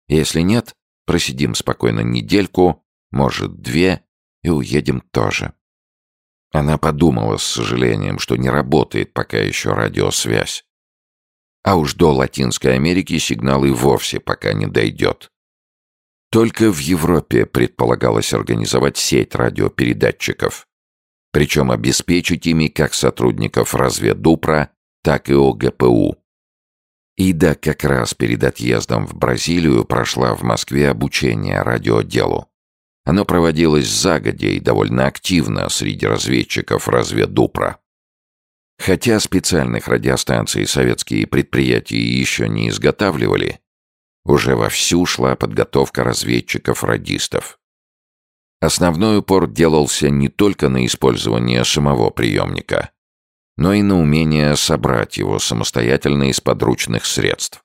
Если нет, просидим спокойно недельку, может, две, и уедем тоже. Она подумала с сожалением, что не работает пока еще радиосвязь. А уж до Латинской Америки сигнал и вовсе пока не дойдет. Только в Европе предполагалось организовать сеть радиопередатчиков. Причем обеспечить ими как сотрудников разведупра, так и ОГПУ. Ида как раз перед отъездом в Бразилию прошла в Москве обучение радиоделу. Оно проводилось загодя и довольно активно среди разведчиков разведупра. Хотя специальных радиостанций советские предприятия еще не изготавливали, уже вовсю шла подготовка разведчиков-радистов. Основной упор делался не только на использование самого приемника, но и на умение собрать его самостоятельно из подручных средств.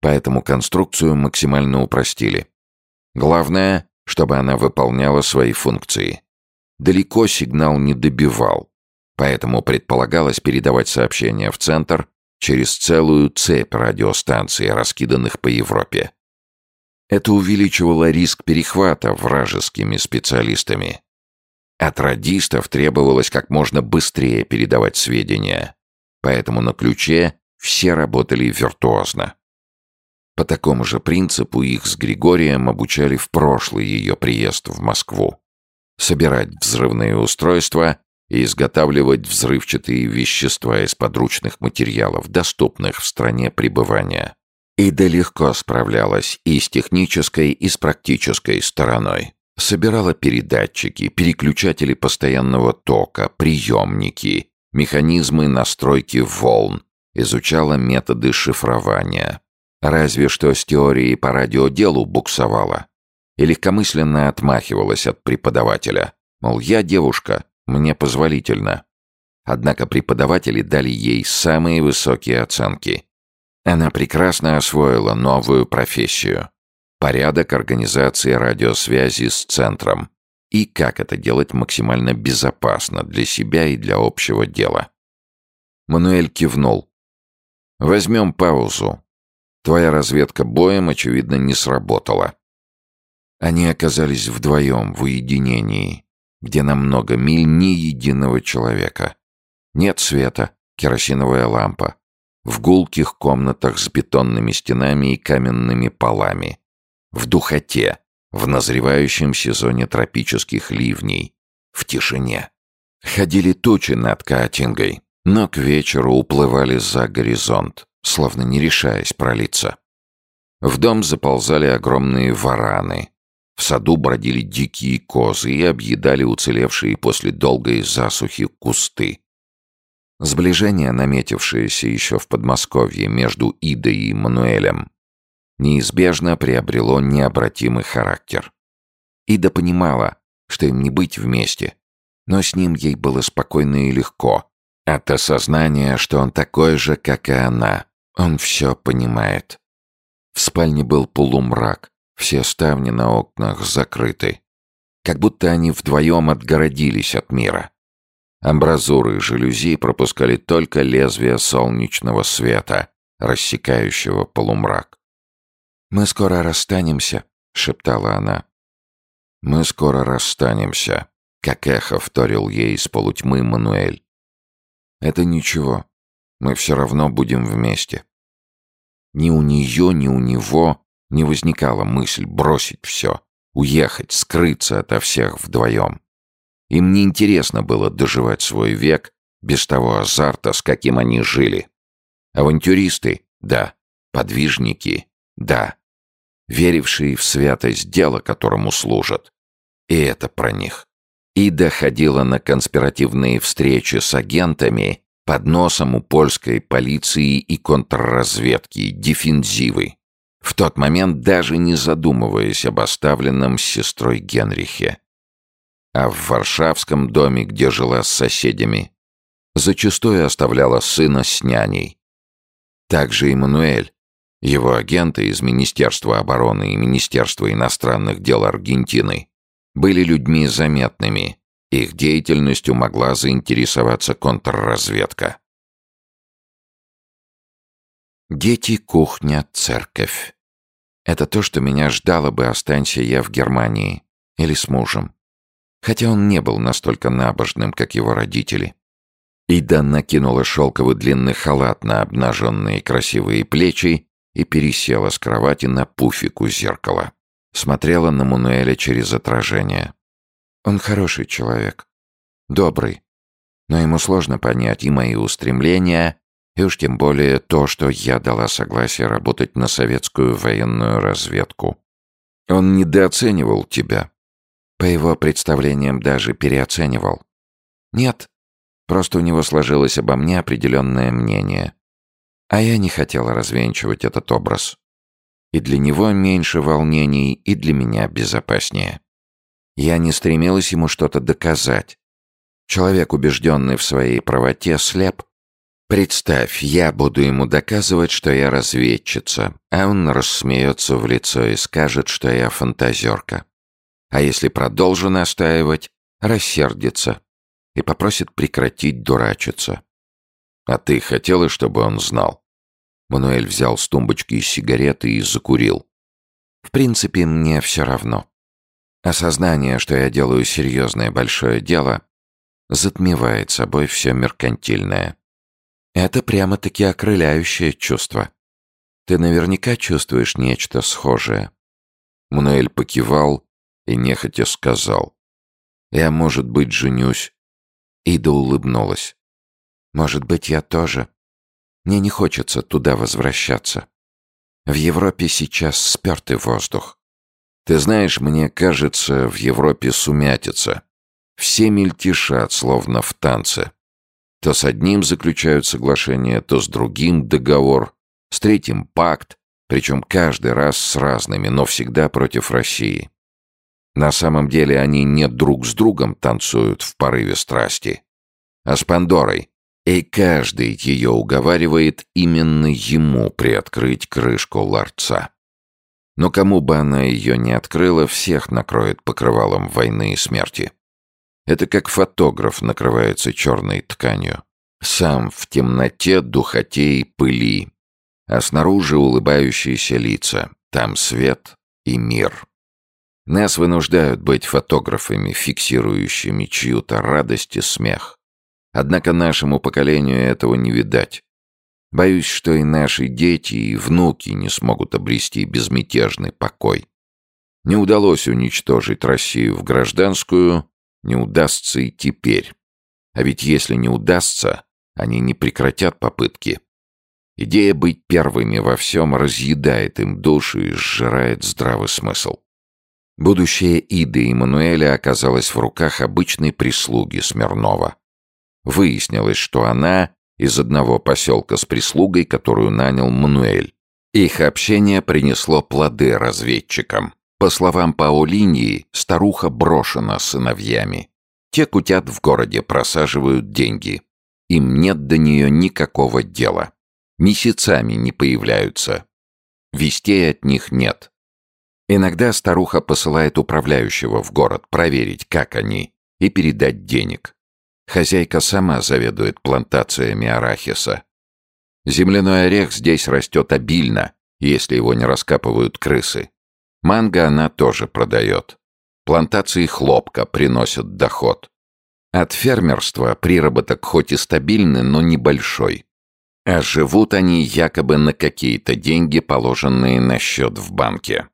Поэтому конструкцию максимально упростили. Главное чтобы она выполняла свои функции. Далеко сигнал не добивал. поэтому предполагалось передавать сообщения в центр через целую цепь радиостанций, раскиданных по Европе. Это увеличивало риск перехвата вражескими специалистами. От радистов требовалось как можно быстрее передавать сведения, поэтому на ключе все работали виртуозно. По такому же принципу их с Григорием обучали в прошлый ее приезд в Москву. Собирать взрывные устройства и изготавливать взрывчатые вещества из подручных материалов, доступных в стране пребывания. Ида легко справлялась и с технической, и с практической стороной. Собирала передатчики, переключатели постоянного тока, приемники, механизмы настройки волн, изучала методы шифрования. Разве что с теорией по радиоделу буксовала. И легкомысленно отмахивалась от преподавателя. Мол, я девушка, мне позволительно. Однако преподаватели дали ей самые высокие оценки. Она прекрасно освоила новую профессию. Порядок организации радиосвязи с центром. И как это делать максимально безопасно для себя и для общего дела. Мануэль кивнул. «Возьмем паузу. Твоя разведка боем, очевидно, не сработала». Они оказались вдвоем, в уединении где на много миль ни единого человека. Нет света, керосиновая лампа. В гулких комнатах с бетонными стенами и каменными полами. В духоте, в назревающем сезоне тропических ливней. В тишине. Ходили тучи над Каатингой, но к вечеру уплывали за горизонт, словно не решаясь пролиться. В дом заползали огромные вараны, в саду бродили дикие козы и объедали уцелевшие после долгой засухи кусты. Сближение, наметившееся еще в Подмосковье между Идой и Мануэлем, неизбежно приобрело необратимый характер. Ида понимала, что им не быть вместе, но с ним ей было спокойно и легко. От осознания, что он такой же, как и она, он все понимает. В спальне был полумрак, все ставни на окнах закрыты. Как будто они вдвоем отгородились от мира. Амбразуры и жалюзи пропускали только лезвие солнечного света, рассекающего полумрак. «Мы скоро расстанемся», — шептала она. «Мы скоро расстанемся», — как эхо вторил ей из полутьмы Мануэль. «Это ничего. Мы все равно будем вместе». Ни у нее, ни у него не возникала мысль бросить все, уехать, скрыться ото всех вдвоем. Им не интересно было доживать свой век без того азарта, с каким они жили. Авантюристы — да. Подвижники — да. Верившие в святость дела, которому служат. И это про них. Ида ходила на конспиративные встречи с агентами под носом у польской полиции и контрразведки, дефензивы в тот момент даже не задумываясь об оставленном с сестрой Генрихе. А в варшавском доме, где жила с соседями, зачастую оставляла сына с няней. Также Эммануэль, его агенты из Министерства обороны и Министерства иностранных дел Аргентины, были людьми заметными, их деятельностью могла заинтересоваться контрразведка. Дети, кухня, церковь. Это то, что меня ждало бы, останься я в Германии. Или с мужем. Хотя он не был настолько набожным, как его родители. Ида накинула шелковый длинный халат на обнаженные красивые плечи и пересела с кровати на пуфик у зеркала. Смотрела на Мануэля через отражение. Он хороший человек. Добрый. Но ему сложно понять и мои устремления, и уж тем более то, что я дала согласие работать на советскую военную разведку. Он недооценивал тебя. По его представлениям даже переоценивал. Нет, просто у него сложилось обо мне определенное мнение. А я не хотела развенчивать этот образ. И для него меньше волнений, и для меня безопаснее. Я не стремилась ему что-то доказать. Человек, убежденный в своей правоте, слеп Представь, я буду ему доказывать, что я разведчица, а он рассмеется в лицо и скажет, что я фантазерка. А если продолжу настаивать, рассердится. и попросит прекратить дурачиться. А ты хотела, чтобы он знал? Мануэль взял с тумбочки сигареты и закурил. В принципе, мне все равно. Осознание, что я делаю серьезное большое дело, затмевает собой все меркантильное. Это прямо-таки окрыляющее чувство. Ты наверняка чувствуешь нечто схожее. Мануэль покивал и нехотя сказал. Я, может быть, женюсь. Ида улыбнулась. Может быть, я тоже. Мне не хочется туда возвращаться. В Европе сейчас спертый воздух. Ты знаешь, мне кажется, в Европе сумятица. Все мельтешат, словно в танце. То с одним заключают соглашение, то с другим договор, с третьим пакт, причем каждый раз с разными, но всегда против России. На самом деле они не друг с другом танцуют в порыве страсти, а с Пандорой, и каждый ее уговаривает именно ему приоткрыть крышку ларца. Но кому бы она ее не открыла, всех накроет покрывалом войны и смерти. Это как фотограф накрывается черной тканью. Сам в темноте, духоте и пыли. А снаружи улыбающиеся лица. Там свет и мир. Нас вынуждают быть фотографами, фиксирующими чью-то радость и смех. Однако нашему поколению этого не видать. Боюсь, что и наши дети, и внуки не смогут обрести безмятежный покой. Не удалось уничтожить Россию в гражданскую, не удастся и теперь. А ведь если не удастся, они не прекратят попытки. Идея быть первыми во всем разъедает им душу и сжирает здравый смысл. Будущее Иды и Мануэля оказалось в руках обычной прислуги Смирнова. Выяснилось, что она из одного поселка с прислугой, которую нанял Мануэль. Их общение принесло плоды разведчикам. По словам Паолинии, старуха брошена сыновьями. Те кутят в городе, просаживают деньги. Им нет до нее никакого дела. Месяцами не появляются. Вестей от них нет. Иногда старуха посылает управляющего в город проверить, как они, и передать денег. Хозяйка сама заведует плантациями арахиса. Земляной орех здесь растет обильно, если его не раскапывают крысы. Манго она тоже продает. Плантации хлопка приносят доход. От фермерства приработок хоть и стабильный, но небольшой. А живут они якобы на какие-то деньги, положенные на счет в банке.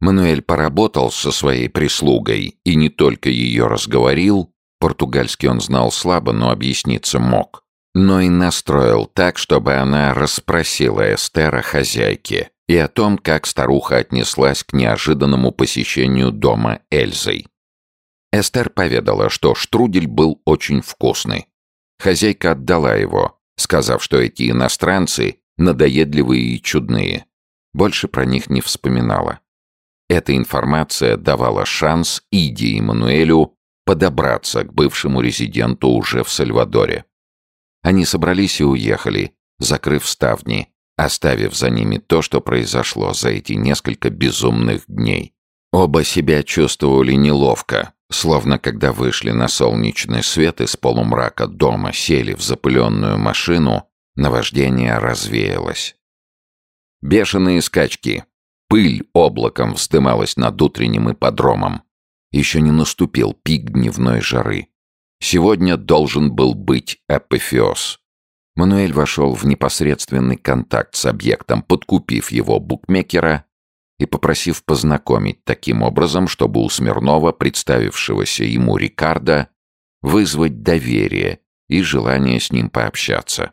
Мануэль поработал со своей прислугой и не только ее разговорил, Португальский он знал слабо, но объясниться мог. Но и настроил так, чтобы она расспросила Эстера хозяйки и о том, как старуха отнеслась к неожиданному посещению дома Эльзой. Эстер поведала, что штрудель был очень вкусный. Хозяйка отдала его, сказав, что эти иностранцы надоедливые и чудные. Больше про них не вспоминала. Эта информация давала шанс Иде и Мануэлю подобраться к бывшему резиденту уже в Сальвадоре. Они собрались и уехали, закрыв ставни, оставив за ними то, что произошло за эти несколько безумных дней. Оба себя чувствовали неловко, словно когда вышли на солнечный свет из полумрака дома, сели в запыленную машину, наваждение развеялось. Бешеные скачки. Пыль облаком вздымалась над утренним ипподромом. Еще не наступил пик дневной жары. Сегодня должен был быть апофеоз. Мануэль вошел в непосредственный контакт с объектом, подкупив его букмекера и попросив познакомить таким образом, чтобы у Смирнова, представившегося ему Рикардо, вызвать доверие и желание с ним пообщаться.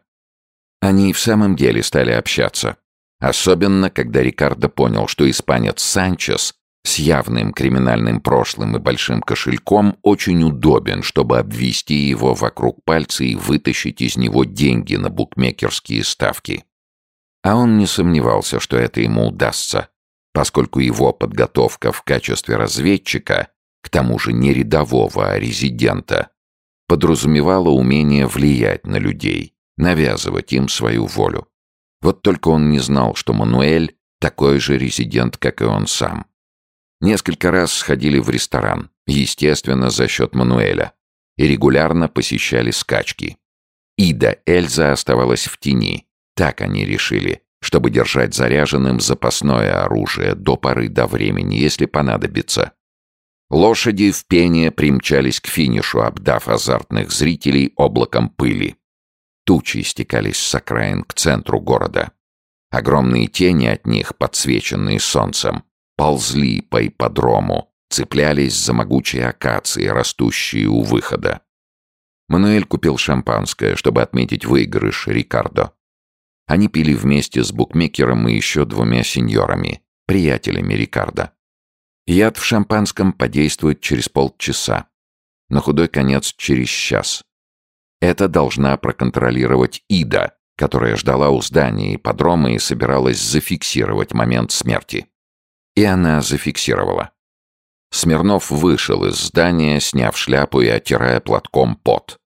Они и в самом деле стали общаться. Особенно, когда Рикардо понял, что испанец Санчес с явным криминальным прошлым и большим кошельком очень удобен, чтобы обвести его вокруг пальца и вытащить из него деньги на букмекерские ставки. А он не сомневался, что это ему удастся, поскольку его подготовка в качестве разведчика, к тому же не рядового, а резидента, подразумевала умение влиять на людей, навязывать им свою волю. Вот только он не знал, что Мануэль такой же резидент, как и он сам. Несколько раз сходили в ресторан, естественно, за счет Мануэля. и регулярно посещали скачки. Ида Эльза оставалась в тени. Так они решили, чтобы держать заряженным запасное оружие до поры до времени, если понадобится. Лошади в пение примчались к финишу, обдав азартных зрителей облаком пыли. Тучи стекались с окраин к центру города. Огромные тени от них, подсвеченные солнцем, ползли по ипподрому, цеплялись за могучие акации, растущие у выхода. Мануэль купил шампанское, чтобы отметить выигрыш Рикардо. Они пили вместе с букмекером и еще двумя сеньорами, приятелями Рикардо. Яд в шампанском подействует через полчаса. На худой конец через час. Это должна проконтролировать Ида, которая ждала у здания ипподрома и собиралась зафиксировать момент смерти. И она зафиксировала. Смирнов вышел из здания, сняв шляпу и оттирая платком пот.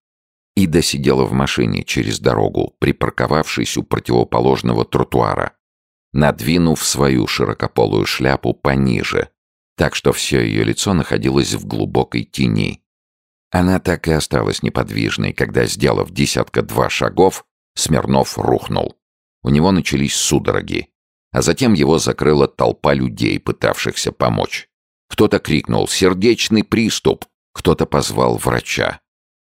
Ида сидела в машине через дорогу, припарковавшись у противоположного тротуара, надвинув свою широкополую шляпу пониже, так что все ее лицо находилось в глубокой тени. Она так и осталась неподвижной, когда, сделав десятка-два шагов, Смирнов рухнул. У него начались судороги, а затем его закрыла толпа людей, пытавшихся помочь. Кто-то крикнул «Сердечный приступ!», кто-то позвал врача.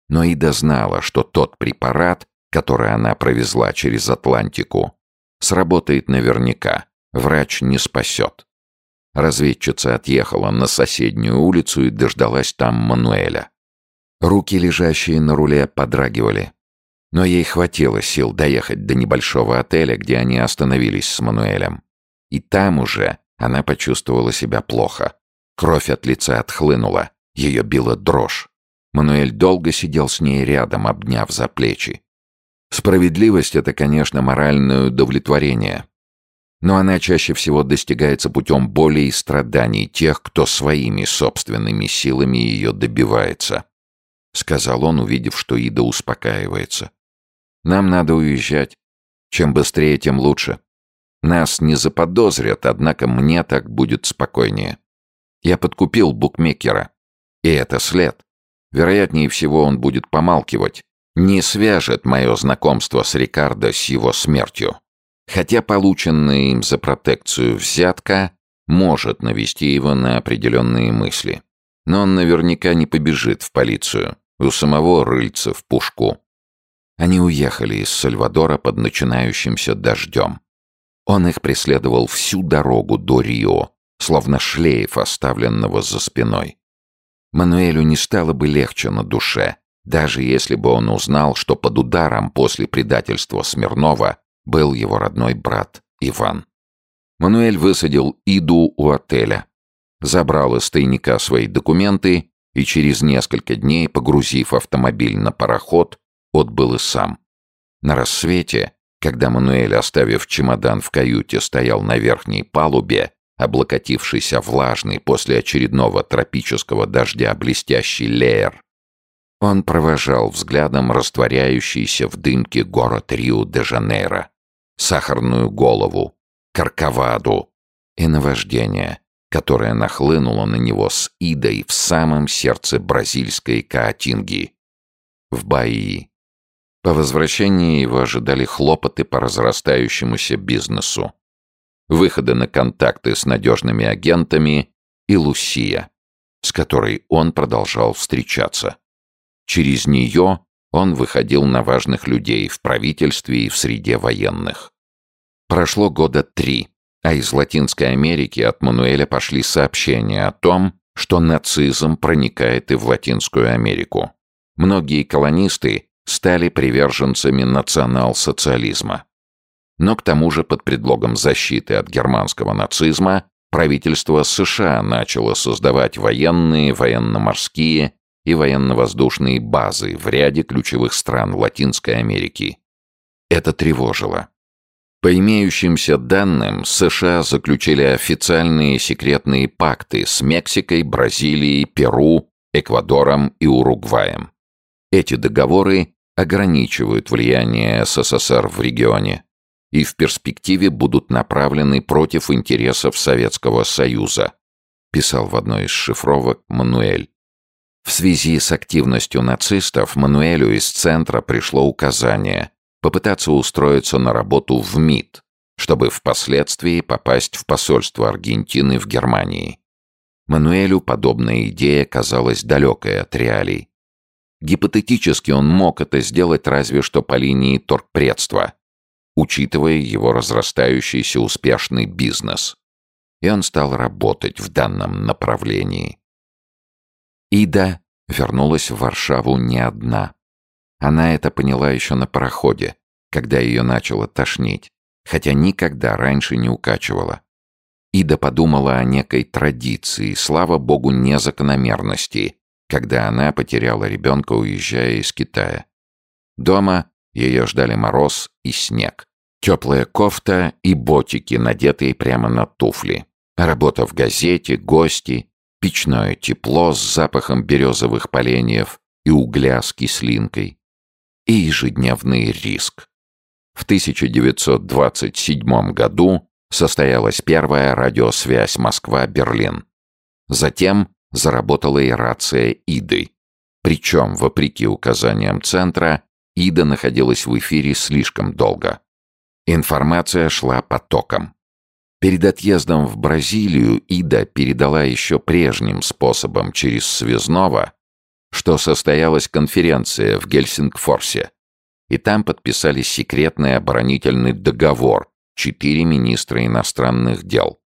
Но Ида знала, что тот препарат, который она провезла через Атлантику, сработает наверняка. Врач не спасет. Разведчица отъехала на соседнюю улицу и дождалась там Мануэля. Руки, лежащие на руле, подрагивали. Но ей хватило сил доехать до небольшого отеля, где они остановились с Мануэлем. И там уже она почувствовала себя плохо. Кровь от лица отхлынула, ее била дрожь. Мануэль долго сидел с ней рядом, обняв за плечи. Справедливость — это, конечно, моральное удовлетворение. Но она чаще всего достигается путем боли и страданий тех, кто своими собственными силами ее добивается. Сказал он, увидев, что Ида успокаивается. «Нам надо уезжать. Чем быстрее, тем лучше. Нас не заподозрят, однако мне так будет спокойнее. Я подкупил букмекера. И это след. Вероятнее всего, он будет помалкивать. Не свяжет мое знакомство с Рикардо с его смертью. Хотя полученная им за протекцию взятка может навести его на определенные мысли. Но он наверняка не побежит в полицию. У самого рыльца в пушку. Они уехали из Сальвадора под начинающимся дождем. Он их преследовал всю дорогу до Рио, словно шлейф, оставленного за спиной. Мануэлю не стало бы легче на душе, даже если бы он узнал, что под ударом после предательства Смирнова был его родной брат Иван. Мануэль высадил Иду у отеля, забрал из тайника свои документы и через несколько дней, погрузив автомобиль на пароход, отбыл и сам. На рассвете, когда Мануэль, оставив чемодан в каюте, стоял на верхней палубе, облокотившийся влажный после очередного тропического дождя блестящий леер. Он провожал взглядом растворяющийся в дымке город Рио-де-Жанейро, сахарную голову, карковаду и наваждение, которое нахлынуло на него с идой в самом сердце бразильской Каатинги, в Баии. По возвращении его ожидали хлопоты по разрастающемуся бизнесу выходы на контакты с надежными агентами и Лусия, с которой он продолжал встречаться. Через нее он выходил на важных людей в правительстве и в среде военных. Прошло года три, а из Латинской Америки от Мануэля пошли сообщения о том, что нацизм проникает и в Латинскую Америку. Многие колонисты стали приверженцами национал-социализма. Но к тому же под предлогом защиты от германского нацизма правительство США начало создавать военные, военно-морские и военно-воздушные базы в ряде ключевых стран Латинской Америки. Это тревожило. По имеющимся данным, США заключили официальные секретные пакты с Мексикой, Бразилией, Перу, Эквадором и Уругваем. Эти договоры ограничивают влияние СССР в регионе и в перспективе будут направлены против интересов Советского Союза, писал в одной из шифровок Мануэль. В связи с активностью нацистов Мануэлю из центра пришло указание попытаться устроиться на работу в МИД, чтобы впоследствии попасть в посольство Аргентины в Германии. Мануэлю подобная идея казалась далекой от реалий. Гипотетически он мог это сделать разве что по линии торгпредства, учитывая его разрастающийся успешный бизнес. И он стал работать в данном направлении. Ида вернулась в Варшаву не одна. Она это поняла еще на пароходе, когда ее начало тошнить, хотя никогда раньше не укачивала. Ида подумала о некой традиции, слава богу, незакономерности, когда она потеряла ребенка, уезжая из Китая. Дома ее ждали мороз и снег, теплая кофта и ботики, надетые прямо на туфли. Работа в газете, гости, печное тепло с запахом березовых поленьев и угля с кислинкой. И ежедневный риск. В 1927 году состоялась первая радиосвязь Москва-Берлин. Затем заработала и рация Иды. Причем, вопреки указаниям центра, Ида находилась в эфире слишком долго. Информация шла потоком. Перед отъездом в Бразилию Ида передала еще прежним способом через связного, что состоялась конференция в Гельсингфорсе, и там подписали секретный оборонительный договор четыре министра иностранных дел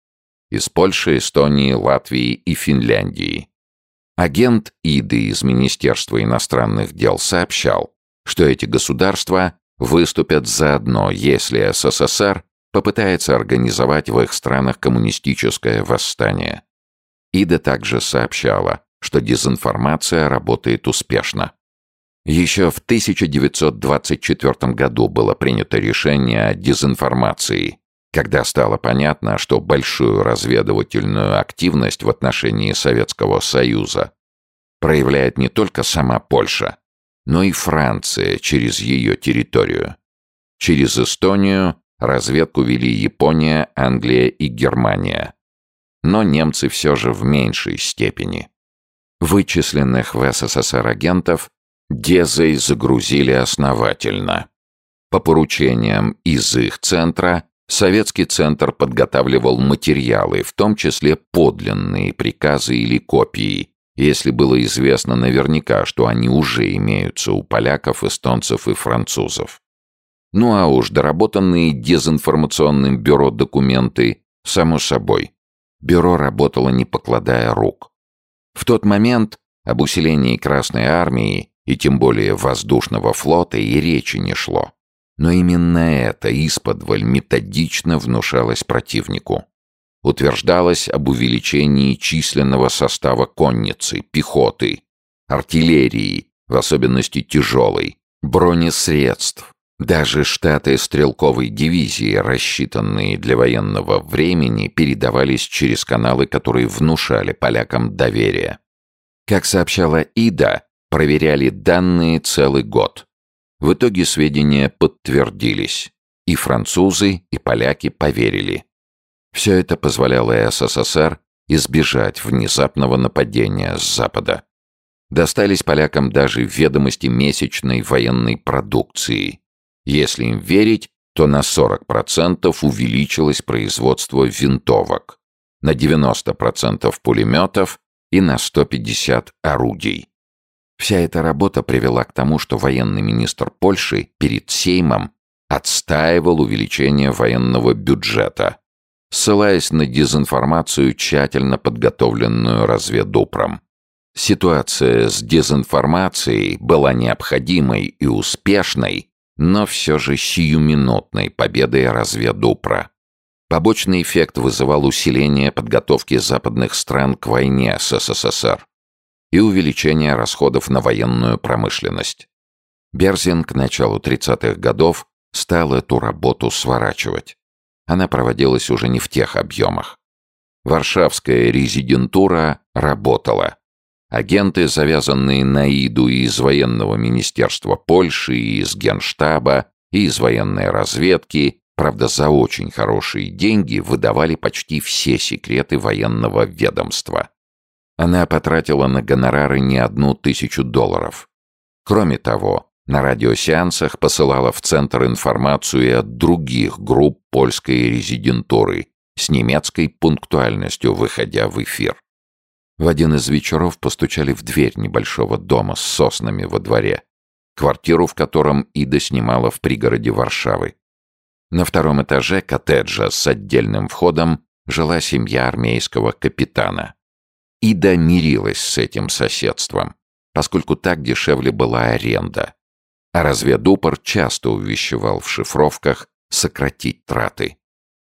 из Польши, Эстонии, Латвии и Финляндии. Агент ИДы из Министерства иностранных дел сообщал, что эти государства выступят заодно, если СССР попытается организовать в их странах коммунистическое восстание. ИДА также сообщала, что дезинформация работает успешно. Еще в 1924 году было принято решение о дезинформации, когда стало понятно, что большую разведывательную активность в отношении Советского Союза проявляет не только сама Польша, но и Франция через ее территорию. Через Эстонию разведку вели Япония, Англия и Германия. Но немцы все же в меньшей степени. Вычисленных в СССР агентов Дезой загрузили основательно. По поручениям из их центра Советский центр подготавливал материалы, в том числе подлинные приказы или копии, если было известно наверняка, что они уже имеются у поляков, эстонцев и французов. Ну а уж доработанные дезинформационным бюро документы, само собой. Бюро работало не покладая рук. В тот момент об усилении Красной Армии и тем более воздушного флота и речи не шло. Но именно это исподволь методично внушалось противнику. Утверждалось об увеличении численного состава конницы, пехоты, артиллерии, в особенности тяжелой, бронесредств, даже штаты стрелковой дивизии, рассчитанные для военного времени, передавались через каналы, которые внушали полякам доверие. Как сообщала Ида, проверяли данные целый год. В итоге сведения подтвердились. И французы, и поляки поверили. Все это позволяло СССР избежать внезапного нападения с Запада. Достались полякам даже ведомости месячной военной продукции. Если им верить, то на 40% увеличилось производство винтовок, на 90% пулеметов и на 150 орудий. Вся эта работа привела к тому, что военный министр Польши перед Сеймом отстаивал увеличение военного бюджета, ссылаясь на дезинформацию, тщательно подготовленную разведупром. Ситуация с дезинформацией была необходимой и успешной, но все же сиюминутной победой разведупра. Побочный эффект вызывал усиление подготовки западных стран к войне с СССР и увеличение расходов на военную промышленность. Берзин к началу 30-х годов стал эту работу сворачивать. Она проводилась уже не в тех объемах. Варшавская резидентура работала. Агенты, завязанные на ИДу из военного министерства Польши, и из генштаба, и из военной разведки, правда за очень хорошие деньги, выдавали почти все секреты военного ведомства. Она потратила на гонорары не одну тысячу долларов. Кроме того, на радиосеансах посылала в Центр информацию от других групп польской резидентуры с немецкой пунктуальностью, выходя в эфир. В один из вечеров постучали в дверь небольшого дома с соснами во дворе, квартиру в котором Ида снимала в пригороде Варшавы. На втором этаже коттеджа с отдельным входом жила семья армейского капитана. Ида мирилась с этим соседством, поскольку так дешевле была аренда. А разведупор часто увещевал в шифровках сократить траты.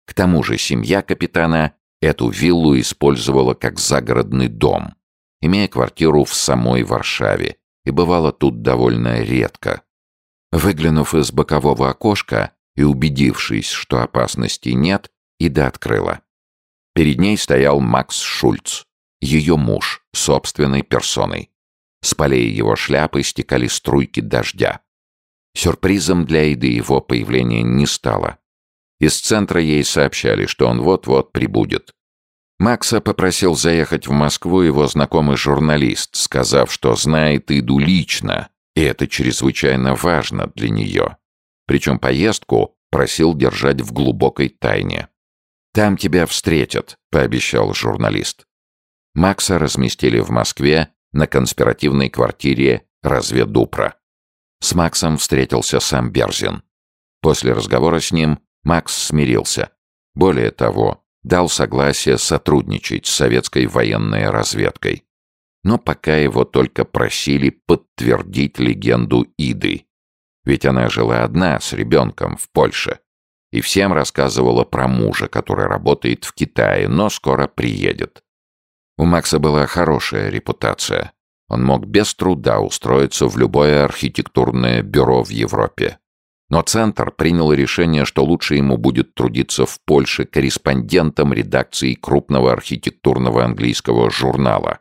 К тому же семья капитана эту виллу использовала как загородный дом, имея квартиру в самой Варшаве, и бывала тут довольно редко. Выглянув из бокового окошка и убедившись, что опасности нет, Ида открыла. Перед ней стоял Макс Шульц, ее муж, собственной персоной. С полей его шляпы стекали струйки дождя. Сюрпризом для Иды его появление не стало. Из центра ей сообщали, что он вот-вот прибудет. Макса попросил заехать в Москву его знакомый журналист, сказав, что знает Иду лично, и это чрезвычайно важно для нее. Причем поездку просил держать в глубокой тайне. «Там тебя встретят», — пообещал журналист. Макса разместили в Москве на конспиративной квартире разведупра. С Максом встретился сам Берзин. После разговора с ним Макс смирился. Более того, дал согласие сотрудничать с советской военной разведкой. Но пока его только просили подтвердить легенду Иды. Ведь она жила одна с ребенком в Польше. И всем рассказывала про мужа, который работает в Китае, но скоро приедет. У Макса была хорошая репутация. Он мог без труда устроиться в любое архитектурное бюро в Европе. Но Центр принял решение, что лучше ему будет трудиться в Польше корреспондентом редакции крупного архитектурного английского журнала.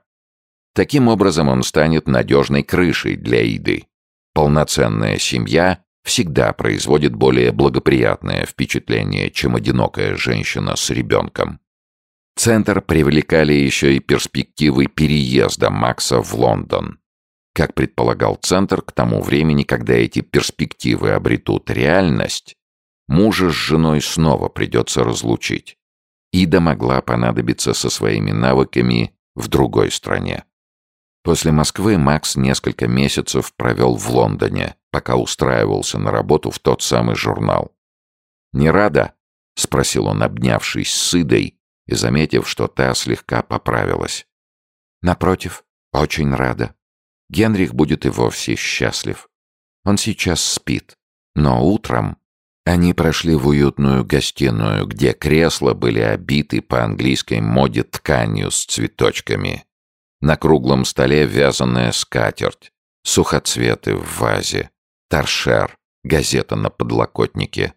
Таким образом он станет надежной крышей для Иды. Полноценная семья всегда производит более благоприятное впечатление, чем одинокая женщина с ребенком. Центр привлекали еще и перспективы переезда Макса в Лондон. Как предполагал Центр, к тому времени, когда эти перспективы обретут реальность, мужа с женой снова придется разлучить. Ида могла понадобиться со своими навыками в другой стране. После Москвы Макс несколько месяцев провел в Лондоне, пока устраивался на работу в тот самый журнал. «Не рада?» — спросил он, обнявшись с Идой и заметив, что та слегка поправилась. «Напротив, очень рада. Генрих будет и вовсе счастлив. Он сейчас спит, но утром они прошли в уютную гостиную, где кресла были обиты по английской моде тканью с цветочками. На круглом столе вязаная скатерть, сухоцветы в вазе, торшер, газета на подлокотнике.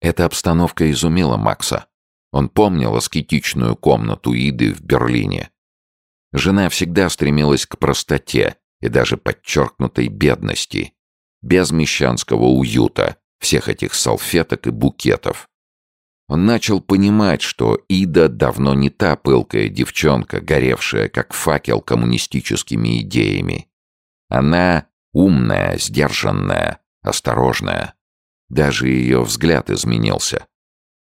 Эта обстановка изумила Макса. Он помнил аскетичную комнату Иды в Берлине. Жена всегда стремилась к простоте и даже подчеркнутой бедности, без мещанского уюта, всех этих салфеток и букетов. Он начал понимать, что Ида давно не та пылкая девчонка, горевшая как факел коммунистическими идеями. Она умная, сдержанная, осторожная. Даже ее взгляд изменился.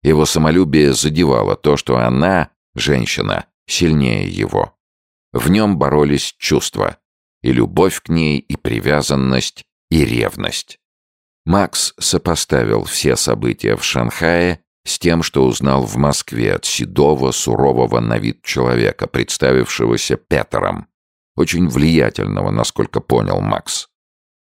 Его самолюбие задевало то, что она, женщина, сильнее его. В нем боролись чувства. И любовь к ней, и привязанность, и ревность. Макс сопоставил все события в Шанхае с тем, что узнал в Москве от седого, сурового на вид человека, представившегося Петером, очень влиятельного, насколько понял Макс.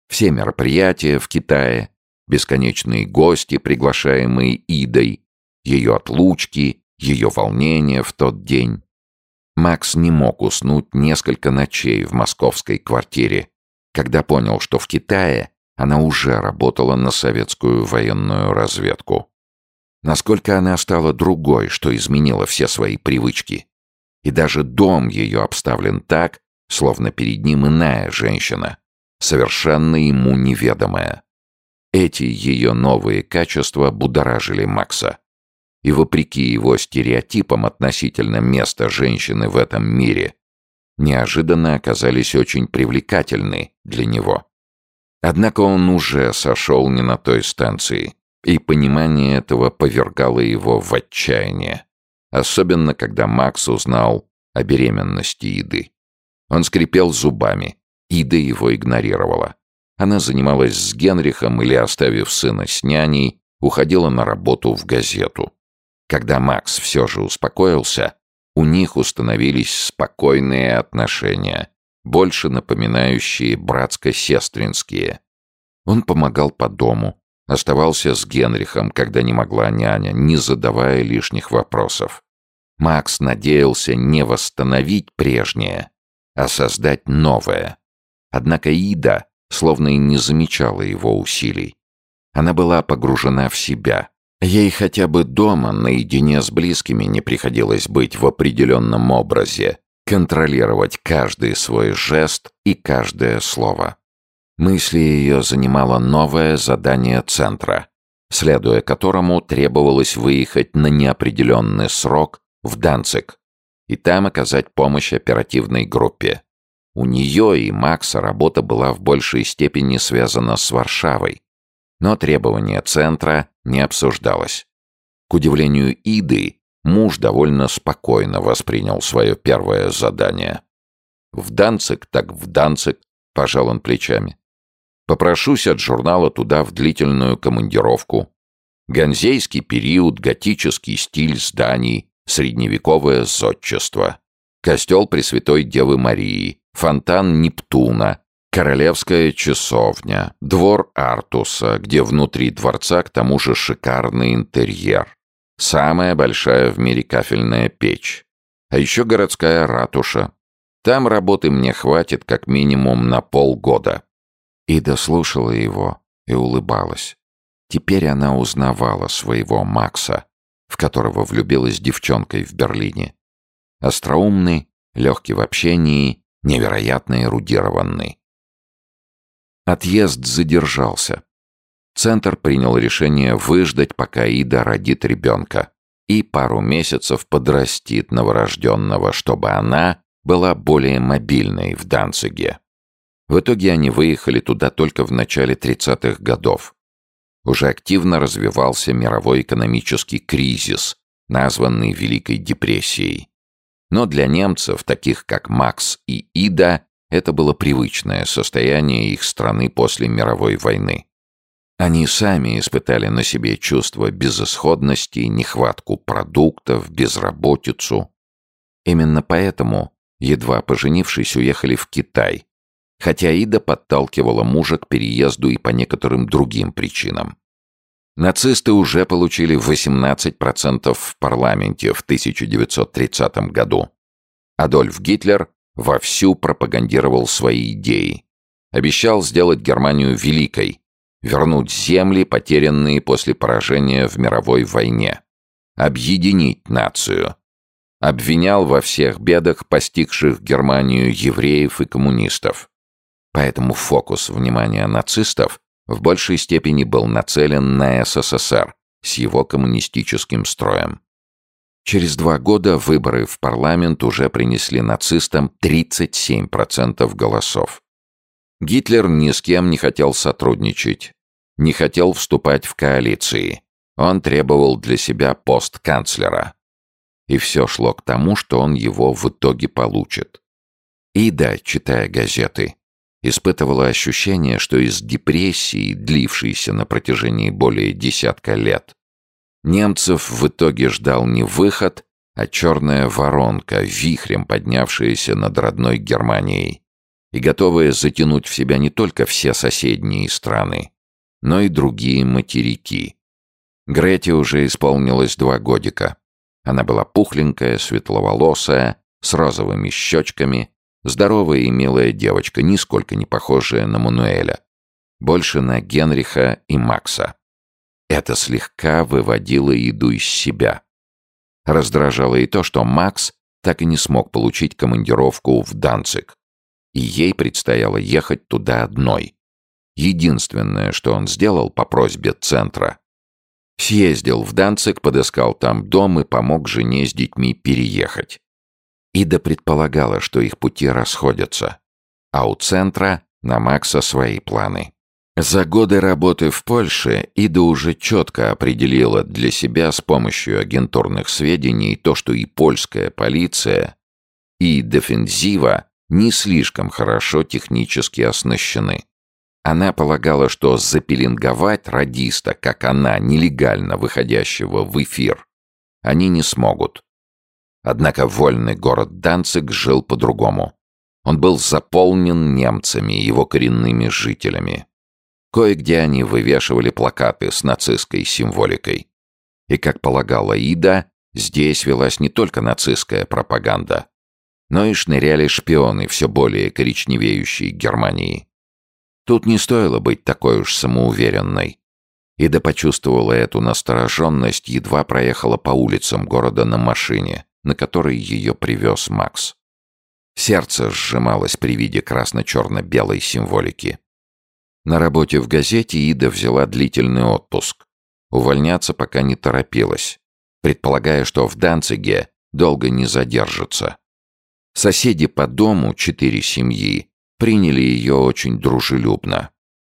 Все мероприятия в Китае, бесконечные гости, приглашаемые Идой, ее отлучки, ее волнение в тот день. Макс не мог уснуть несколько ночей в московской квартире, когда понял, что в Китае она уже работала на советскую военную разведку. Насколько она стала другой, что изменило все свои привычки. И даже дом ее обставлен так, словно перед ним иная женщина, совершенно ему неведомая. Эти ее новые качества будоражили Макса и вопреки его стереотипам относительно места женщины в этом мире, неожиданно оказались очень привлекательны для него. Однако он уже сошел не на той станции, и понимание этого повергало его в отчаяние. Особенно, когда Макс узнал о беременности Иды. Он скрипел зубами. Ида его игнорировала. Она занималась с Генрихом или, оставив сына с няней, уходила на работу в газету. Когда Макс все же успокоился, у них установились спокойные отношения, больше напоминающие братско-сестринские. Он помогал по дому, оставался с Генрихом, когда не могла няня, не задавая лишних вопросов. Макс надеялся не восстановить прежнее, а создать новое. Однако Ида словно и не замечала его усилий. Она была погружена в себя. Ей хотя бы дома, наедине с близкими, не приходилось быть в определенном образе, контролировать каждый свой жест и каждое слово. Мысли ее занимало новое задание центра, следуя которому требовалось выехать на неопределенный срок в Данцик и там оказать помощь оперативной группе. У нее и Макса работа была в большей степени связана с Варшавой, но требование центра не обсуждалось. К удивлению Иды, муж довольно спокойно воспринял свое первое задание. «В Данцик, так в Данцик», — пожал он плечами. «Попрошусь от журнала туда в длительную командировку. Ганзейский период, готический стиль зданий, средневековое зодчество. Костел Пресвятой Девы Марии, фонтан Нептуна, королевская часовня, двор Артуса, где внутри дворца к тому же шикарный интерьер. Самая большая в мире кафельная печь. А еще городская ратуша. Там работы мне хватит как минимум на полгода. Ида слушала его и улыбалась. Теперь она узнавала своего Макса, в которого влюбилась девчонкой в Берлине. Остроумный, легкий в общении, невероятно эрудированный. Отъезд задержался. Центр принял решение выждать, пока Ида родит ребенка, и пару месяцев подрастит новорожденного, чтобы она была более мобильной в Данциге. В итоге они выехали туда только в начале 30-х годов. Уже активно развивался мировой экономический кризис, названный Великой депрессией. Но для немцев, таких как Макс и Ида, это было привычное состояние их страны после мировой войны. Они сами испытали на себе чувство безысходности, нехватку продуктов, безработицу. Именно поэтому, едва поженившись, уехали в Китай, хотя Ида подталкивала мужа к переезду и по некоторым другим причинам. Нацисты уже получили 18% в парламенте в 1930 году. Адольф Гитлер вовсю пропагандировал свои идеи. Обещал сделать Германию великой, вернуть земли, потерянные после поражения в мировой войне, объединить нацию. Обвинял во всех бедах постигших Германию евреев и коммунистов. Поэтому фокус внимания нацистов в большей степени был нацелен на СССР с его коммунистическим строем. Через два года выборы в парламент уже принесли нацистам 37% голосов. Гитлер ни с кем не хотел сотрудничать, не хотел вступать в коалиции. Он требовал для себя пост канцлера. И все шло к тому, что он его в итоге получит. Ида, читая газеты, испытывала ощущение, что из депрессии, длившейся на протяжении более десятка лет, немцев в итоге ждал не выход, а черная воронка, вихрем поднявшаяся над родной Германией и готовая затянуть в себя не только все соседние страны, но и другие материки. Грете уже исполнилось два годика. Она была пухленькая, светловолосая, с розовыми щечками, Здоровая и милая девочка, нисколько не похожая на Мануэля. Больше на Генриха и Макса. Это слегка выводило еду из себя. Раздражало и то, что Макс так и не смог получить командировку в Данцик. И ей предстояло ехать туда одной. Единственное, что он сделал по просьбе центра. Съездил в Данцик, подыскал там дом и помог жене с детьми переехать. Ида предполагала, что их пути расходятся, а у центра на Макса свои планы. За годы работы в Польше Ида уже четко определила для себя с помощью агентурных сведений то, что и польская полиция, и дефензива не слишком хорошо технически оснащены. Она полагала, что запеленговать радиста, как она, нелегально выходящего в эфир, они не смогут. Однако вольный город Данциг жил по-другому. Он был заполнен немцами, его коренными жителями. Кое-где они вывешивали плакаты с нацистской символикой. И, как полагала Ида, здесь велась не только нацистская пропаганда, но и шныряли шпионы все более коричневеющей Германии. Тут не стоило быть такой уж самоуверенной. Ида почувствовала эту настороженность, едва проехала по улицам города на машине, на которой ее привез Макс. Сердце сжималось при виде красно-черно-белой символики. На работе в газете Ида взяла длительный отпуск. Увольняться пока не торопилась, предполагая, что в Данциге долго не задержится. Соседи по дому, четыре семьи, приняли ее очень дружелюбно.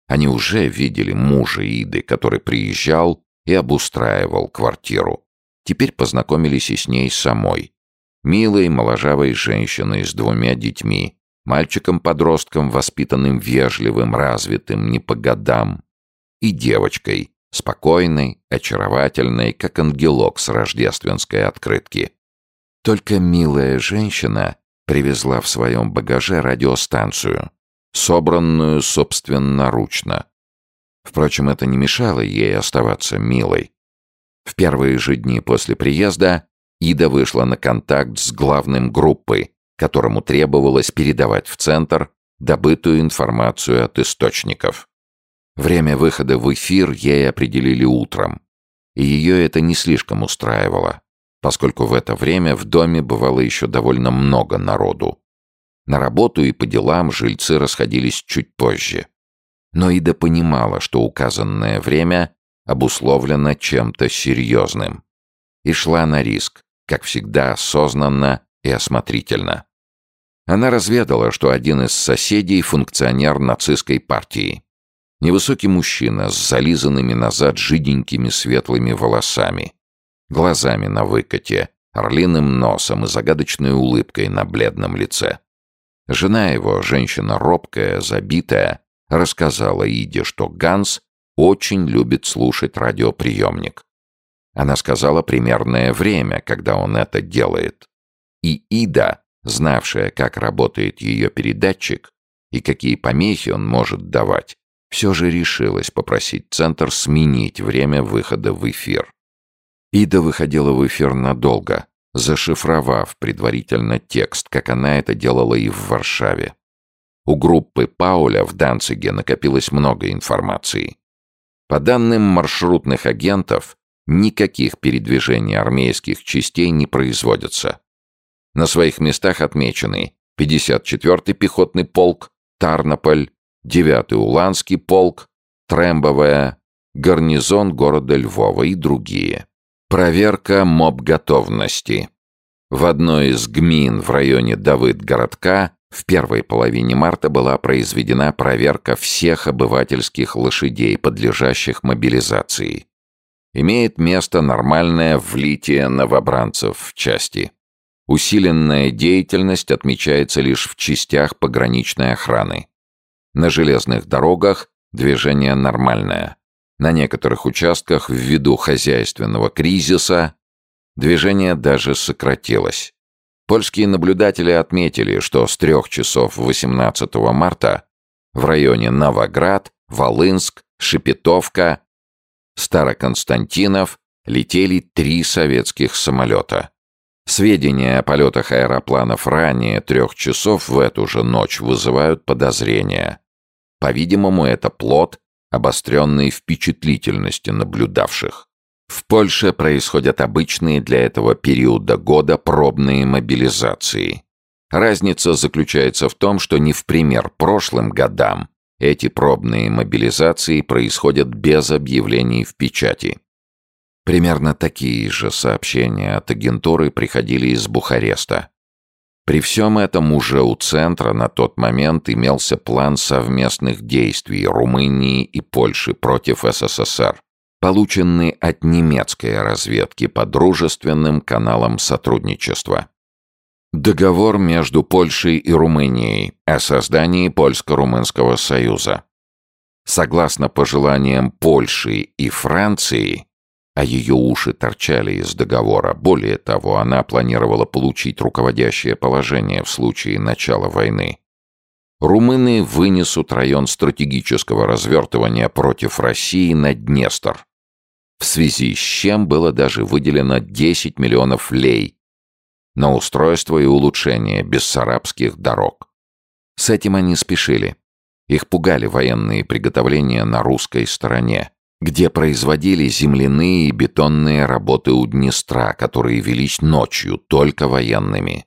Они уже видели мужа Иды, который приезжал и обустраивал квартиру. Теперь познакомились и с ней самой. Милой, моложавой женщиной с двумя детьми, мальчиком-подростком, воспитанным вежливым, развитым, не по годам, и девочкой, спокойной, очаровательной, как ангелок с рождественской открытки. Только милая женщина привезла в своем багаже радиостанцию, собранную собственноручно. Впрочем, это не мешало ей оставаться милой. В первые же дни после приезда Ида вышла на контакт с главным группы, которому требовалось передавать в центр добытую информацию от источников. Время выхода в эфир ей определили утром, и ее это не слишком устраивало поскольку в это время в доме бывало еще довольно много народу. На работу и по делам жильцы расходились чуть позже. Но Ида понимала, что указанное время обусловлено чем-то серьезным. И шла на риск, как всегда осознанно и осмотрительно. Она разведала, что один из соседей — функционер нацистской партии. Невысокий мужчина с зализанными назад жиденькими светлыми волосами, глазами на выкате, орлиным носом и загадочной улыбкой на бледном лице. Жена его, женщина робкая, забитая, рассказала Иде, что Ганс очень любит слушать радиоприемник. Она сказала примерное время, когда он это делает. И Ида, знавшая, как работает ее передатчик и какие помехи он может давать, все же решилась попросить Центр сменить время выхода в эфир. Ида выходила в эфир надолго, зашифровав предварительно текст, как она это делала и в Варшаве. У группы Пауля в Данциге накопилось много информации. По данным маршрутных агентов, никаких передвижений армейских частей не производятся. На своих местах отмечены 54-й пехотный полк, Тарнополь, 9-й Уланский полк, Трембовая, гарнизон города Львова и другие. Проверка моб-готовности. В одной из гмин в районе Давыд-городка в первой половине марта была произведена проверка всех обывательских лошадей, подлежащих мобилизации. Имеет место нормальное влитие новобранцев в части. Усиленная деятельность отмечается лишь в частях пограничной охраны. На железных дорогах движение нормальное. На некоторых участках ввиду хозяйственного кризиса движение даже сократилось. Польские наблюдатели отметили, что с 3 часов 18 марта в районе Новоград, Волынск, Шепетовка, Староконстантинов летели три советских самолета. Сведения о полетах аэропланов ранее трех часов в эту же ночь вызывают подозрения. По-видимому, это плод обостренной впечатлительности наблюдавших. В Польше происходят обычные для этого периода года пробные мобилизации. Разница заключается в том, что не в пример прошлым годам эти пробные мобилизации происходят без объявлений в печати. Примерно такие же сообщения от агентуры приходили из Бухареста. При всем этом уже у Центра на тот момент имелся план совместных действий Румынии и Польши против СССР, полученный от немецкой разведки по дружественным каналам сотрудничества. Договор между Польшей и Румынией о создании Польско-Румынского союза. Согласно пожеланиям Польши и Франции, а ее уши торчали из договора. Более того, она планировала получить руководящее положение в случае начала войны. Румыны вынесут район стратегического развертывания против России на Днестр, в связи с чем было даже выделено 10 миллионов лей на устройство и улучшение бессарабских дорог. С этим они спешили. Их пугали военные приготовления на русской стороне где производили земляные и бетонные работы у Днестра, которые велись ночью, только военными,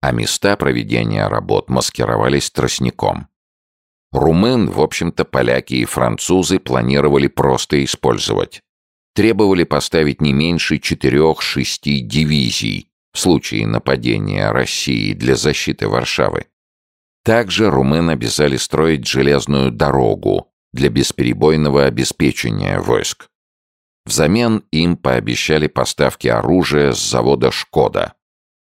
а места проведения работ маскировались тростником. Румын, в общем-то, поляки и французы планировали просто использовать. Требовали поставить не меньше четырех-шести дивизий в случае нападения России для защиты Варшавы. Также румын обязали строить железную дорогу, для бесперебойного обеспечения войск. Взамен им пообещали поставки оружия с завода «Шкода».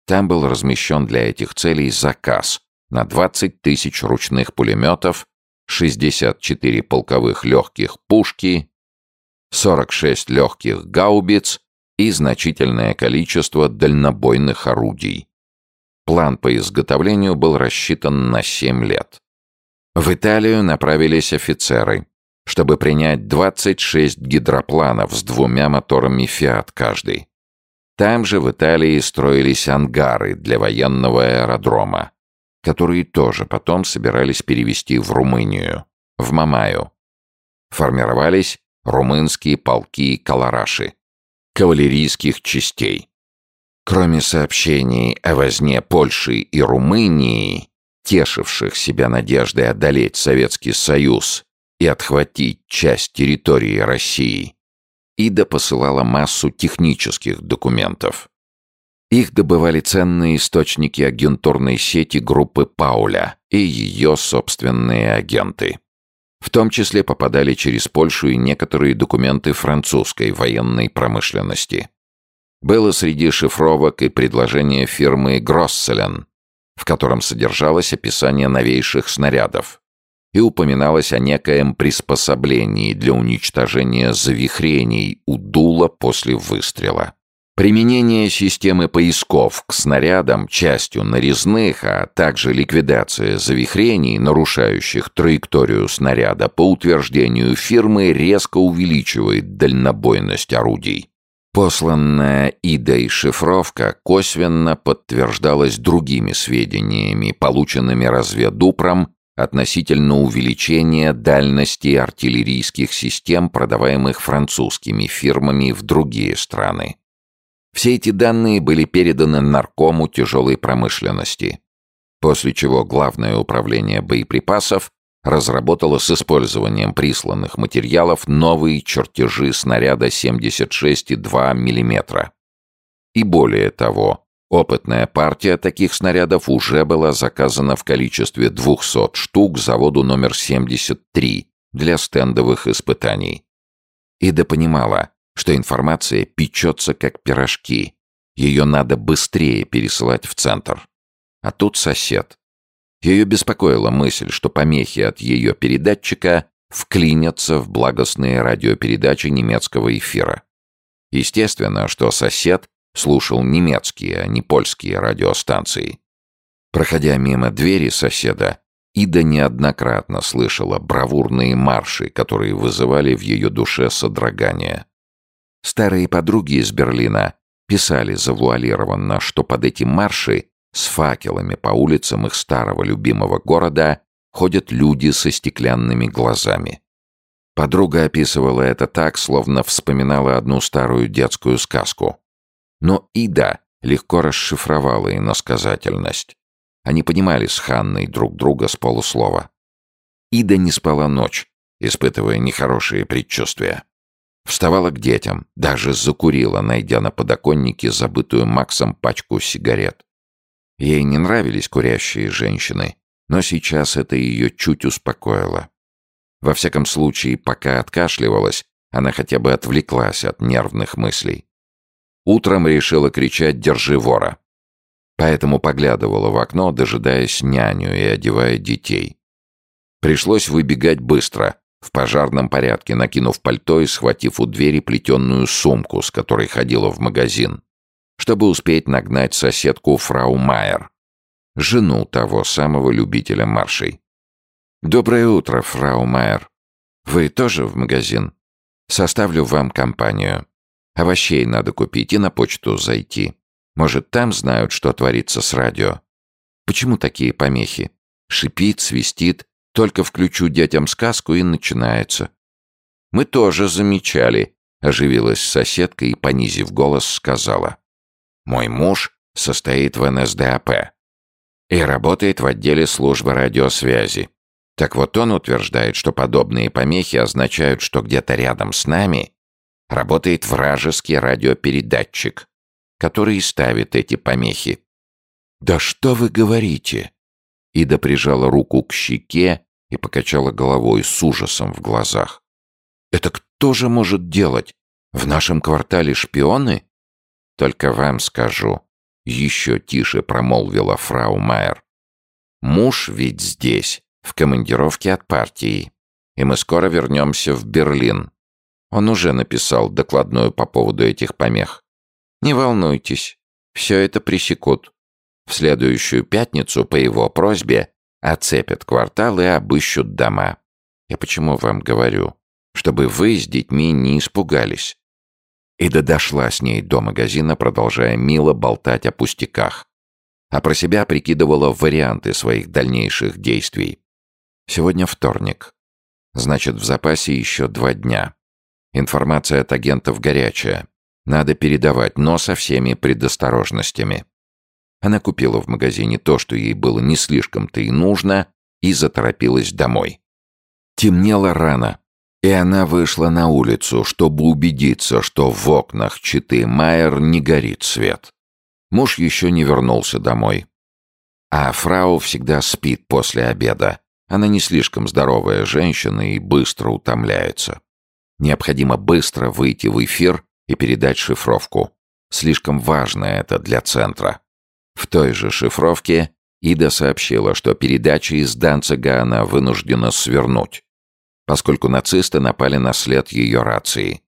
Там был размещен для этих целей заказ на 20 тысяч ручных пулеметов, 64 полковых легких пушки, 46 легких гаубиц и значительное количество дальнобойных орудий. План по изготовлению был рассчитан на 7 лет. В Италию направились офицеры, чтобы принять 26 гидропланов с двумя моторами «Фиат» каждый. Там же в Италии строились ангары для военного аэродрома, которые тоже потом собирались перевести в Румынию, в Мамаю. Формировались румынские полки калараши, кавалерийских частей. Кроме сообщений о возне Польши и Румынии, тешивших себя надеждой одолеть Советский Союз и отхватить часть территории России, Ида посылала массу технических документов. Их добывали ценные источники агентурной сети группы Пауля и ее собственные агенты. В том числе попадали через Польшу и некоторые документы французской военной промышленности. Было среди шифровок и предложение фирмы Гросселен, в котором содержалось описание новейших снарядов и упоминалось о некоем приспособлении для уничтожения завихрений у дула после выстрела. Применение системы поисков к снарядам частью нарезных, а также ликвидация завихрений, нарушающих траекторию снаряда, по утверждению фирмы резко увеличивает дальнобойность орудий. Посланная Идой шифровка косвенно подтверждалась другими сведениями, полученными разведупром относительно увеличения дальности артиллерийских систем, продаваемых французскими фирмами в другие страны. Все эти данные были переданы Наркому тяжелой промышленности, после чего Главное управление боеприпасов разработала с использованием присланных материалов новые чертежи снаряда 76,2 мм. И более того, опытная партия таких снарядов уже была заказана в количестве 200 штук заводу номер 73 для стендовых испытаний. Ида понимала, что информация печется как пирожки, ее надо быстрее пересылать в центр. А тут сосед, ее беспокоила мысль, что помехи от ее передатчика вклинятся в благостные радиопередачи немецкого эфира. Естественно, что сосед слушал немецкие, а не польские радиостанции. Проходя мимо двери соседа, Ида неоднократно слышала бравурные марши, которые вызывали в ее душе содрогание. Старые подруги из Берлина писали завуалированно, что под эти марши с факелами по улицам их старого любимого города ходят люди со стеклянными глазами. Подруга описывала это так, словно вспоминала одну старую детскую сказку. Но Ида легко расшифровала иносказательность. Они понимали с Ханной друг друга с полуслова. Ида не спала ночь, испытывая нехорошие предчувствия. Вставала к детям, даже закурила, найдя на подоконнике забытую Максом пачку сигарет. Ей не нравились курящие женщины, но сейчас это ее чуть успокоило. Во всяком случае, пока откашливалась, она хотя бы отвлеклась от нервных мыслей. Утром решила кричать «Держи вора!». Поэтому поглядывала в окно, дожидаясь няню и одевая детей. Пришлось выбегать быстро, в пожарном порядке, накинув пальто и схватив у двери плетенную сумку, с которой ходила в магазин, чтобы успеть нагнать соседку фрау Майер, жену того самого любителя маршей. «Доброе утро, фрау Майер. Вы тоже в магазин? Составлю вам компанию. Овощей надо купить и на почту зайти. Может, там знают, что творится с радио? Почему такие помехи? Шипит, свистит, только включу детям сказку и начинается. Мы тоже замечали, оживилась соседка и, понизив голос, сказала. Мой муж состоит в НСДАП и работает в отделе службы радиосвязи. Так вот он утверждает, что подобные помехи означают, что где-то рядом с нами работает вражеский радиопередатчик, который ставит эти помехи. «Да что вы говорите?» Ида прижала руку к щеке и покачала головой с ужасом в глазах. «Это кто же может делать? В нашем квартале шпионы?» «Только вам скажу», — еще тише промолвила фрау Майер. «Муж ведь здесь, в командировке от партии, и мы скоро вернемся в Берлин. Он уже написал докладную по поводу этих помех. Не волнуйтесь, все это пресекут. В следующую пятницу по его просьбе оцепят квартал и обыщут дома. Я почему вам говорю? Чтобы вы с детьми не испугались. Ида дошла с ней до магазина, продолжая мило болтать о пустяках. А про себя прикидывала варианты своих дальнейших действий. Сегодня вторник. Значит, в запасе еще два дня. Информация от агентов горячая. Надо передавать, но со всеми предосторожностями. Она купила в магазине то, что ей было не слишком-то и нужно, и заторопилась домой. Темнело рано, и она вышла на улицу, чтобы убедиться, что в окнах Читы Майер не горит свет. Муж еще не вернулся домой. А фрау всегда спит после обеда. Она не слишком здоровая женщина и быстро утомляется. Необходимо быстро выйти в эфир и передать шифровку. Слишком важно это для центра. В той же шифровке Ида сообщила, что передачи из Данцига она вынуждена свернуть, поскольку нацисты напали на след ее рации.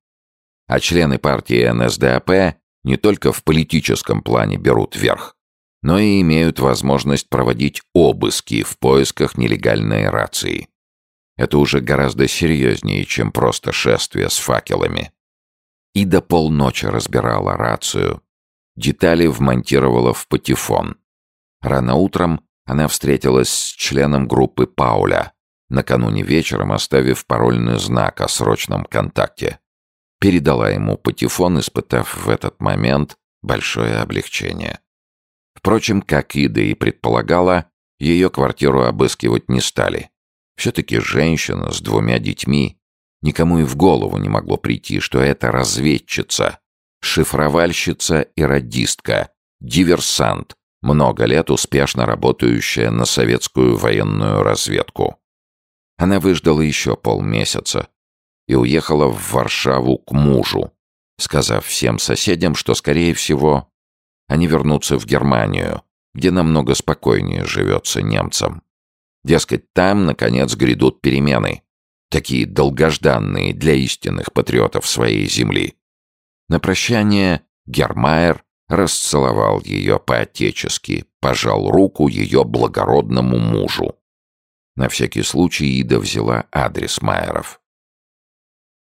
А члены партии НСДАП не только в политическом плане берут верх, но и имеют возможность проводить обыски в поисках нелегальной рации. Это уже гораздо серьезнее, чем просто шествие с факелами. Ида полночи разбирала рацию, Детали вмонтировала в патефон. Рано утром она встретилась с членом группы Пауля, накануне вечером оставив парольный знак о срочном контакте. Передала ему патефон, испытав в этот момент большое облегчение. Впрочем, как Ида и предполагала, ее квартиру обыскивать не стали. Все-таки женщина с двумя детьми. Никому и в голову не могло прийти, что это разведчица, шифровальщица и радистка, диверсант, много лет успешно работающая на советскую военную разведку. Она выждала еще полмесяца и уехала в Варшаву к мужу, сказав всем соседям, что, скорее всего, они вернутся в Германию, где намного спокойнее живется немцам. Дескать, там, наконец, грядут перемены, такие долгожданные для истинных патриотов своей земли. На прощание Гермайер расцеловал ее по-отечески, пожал руку ее благородному мужу. На всякий случай Ида взяла адрес Майеров.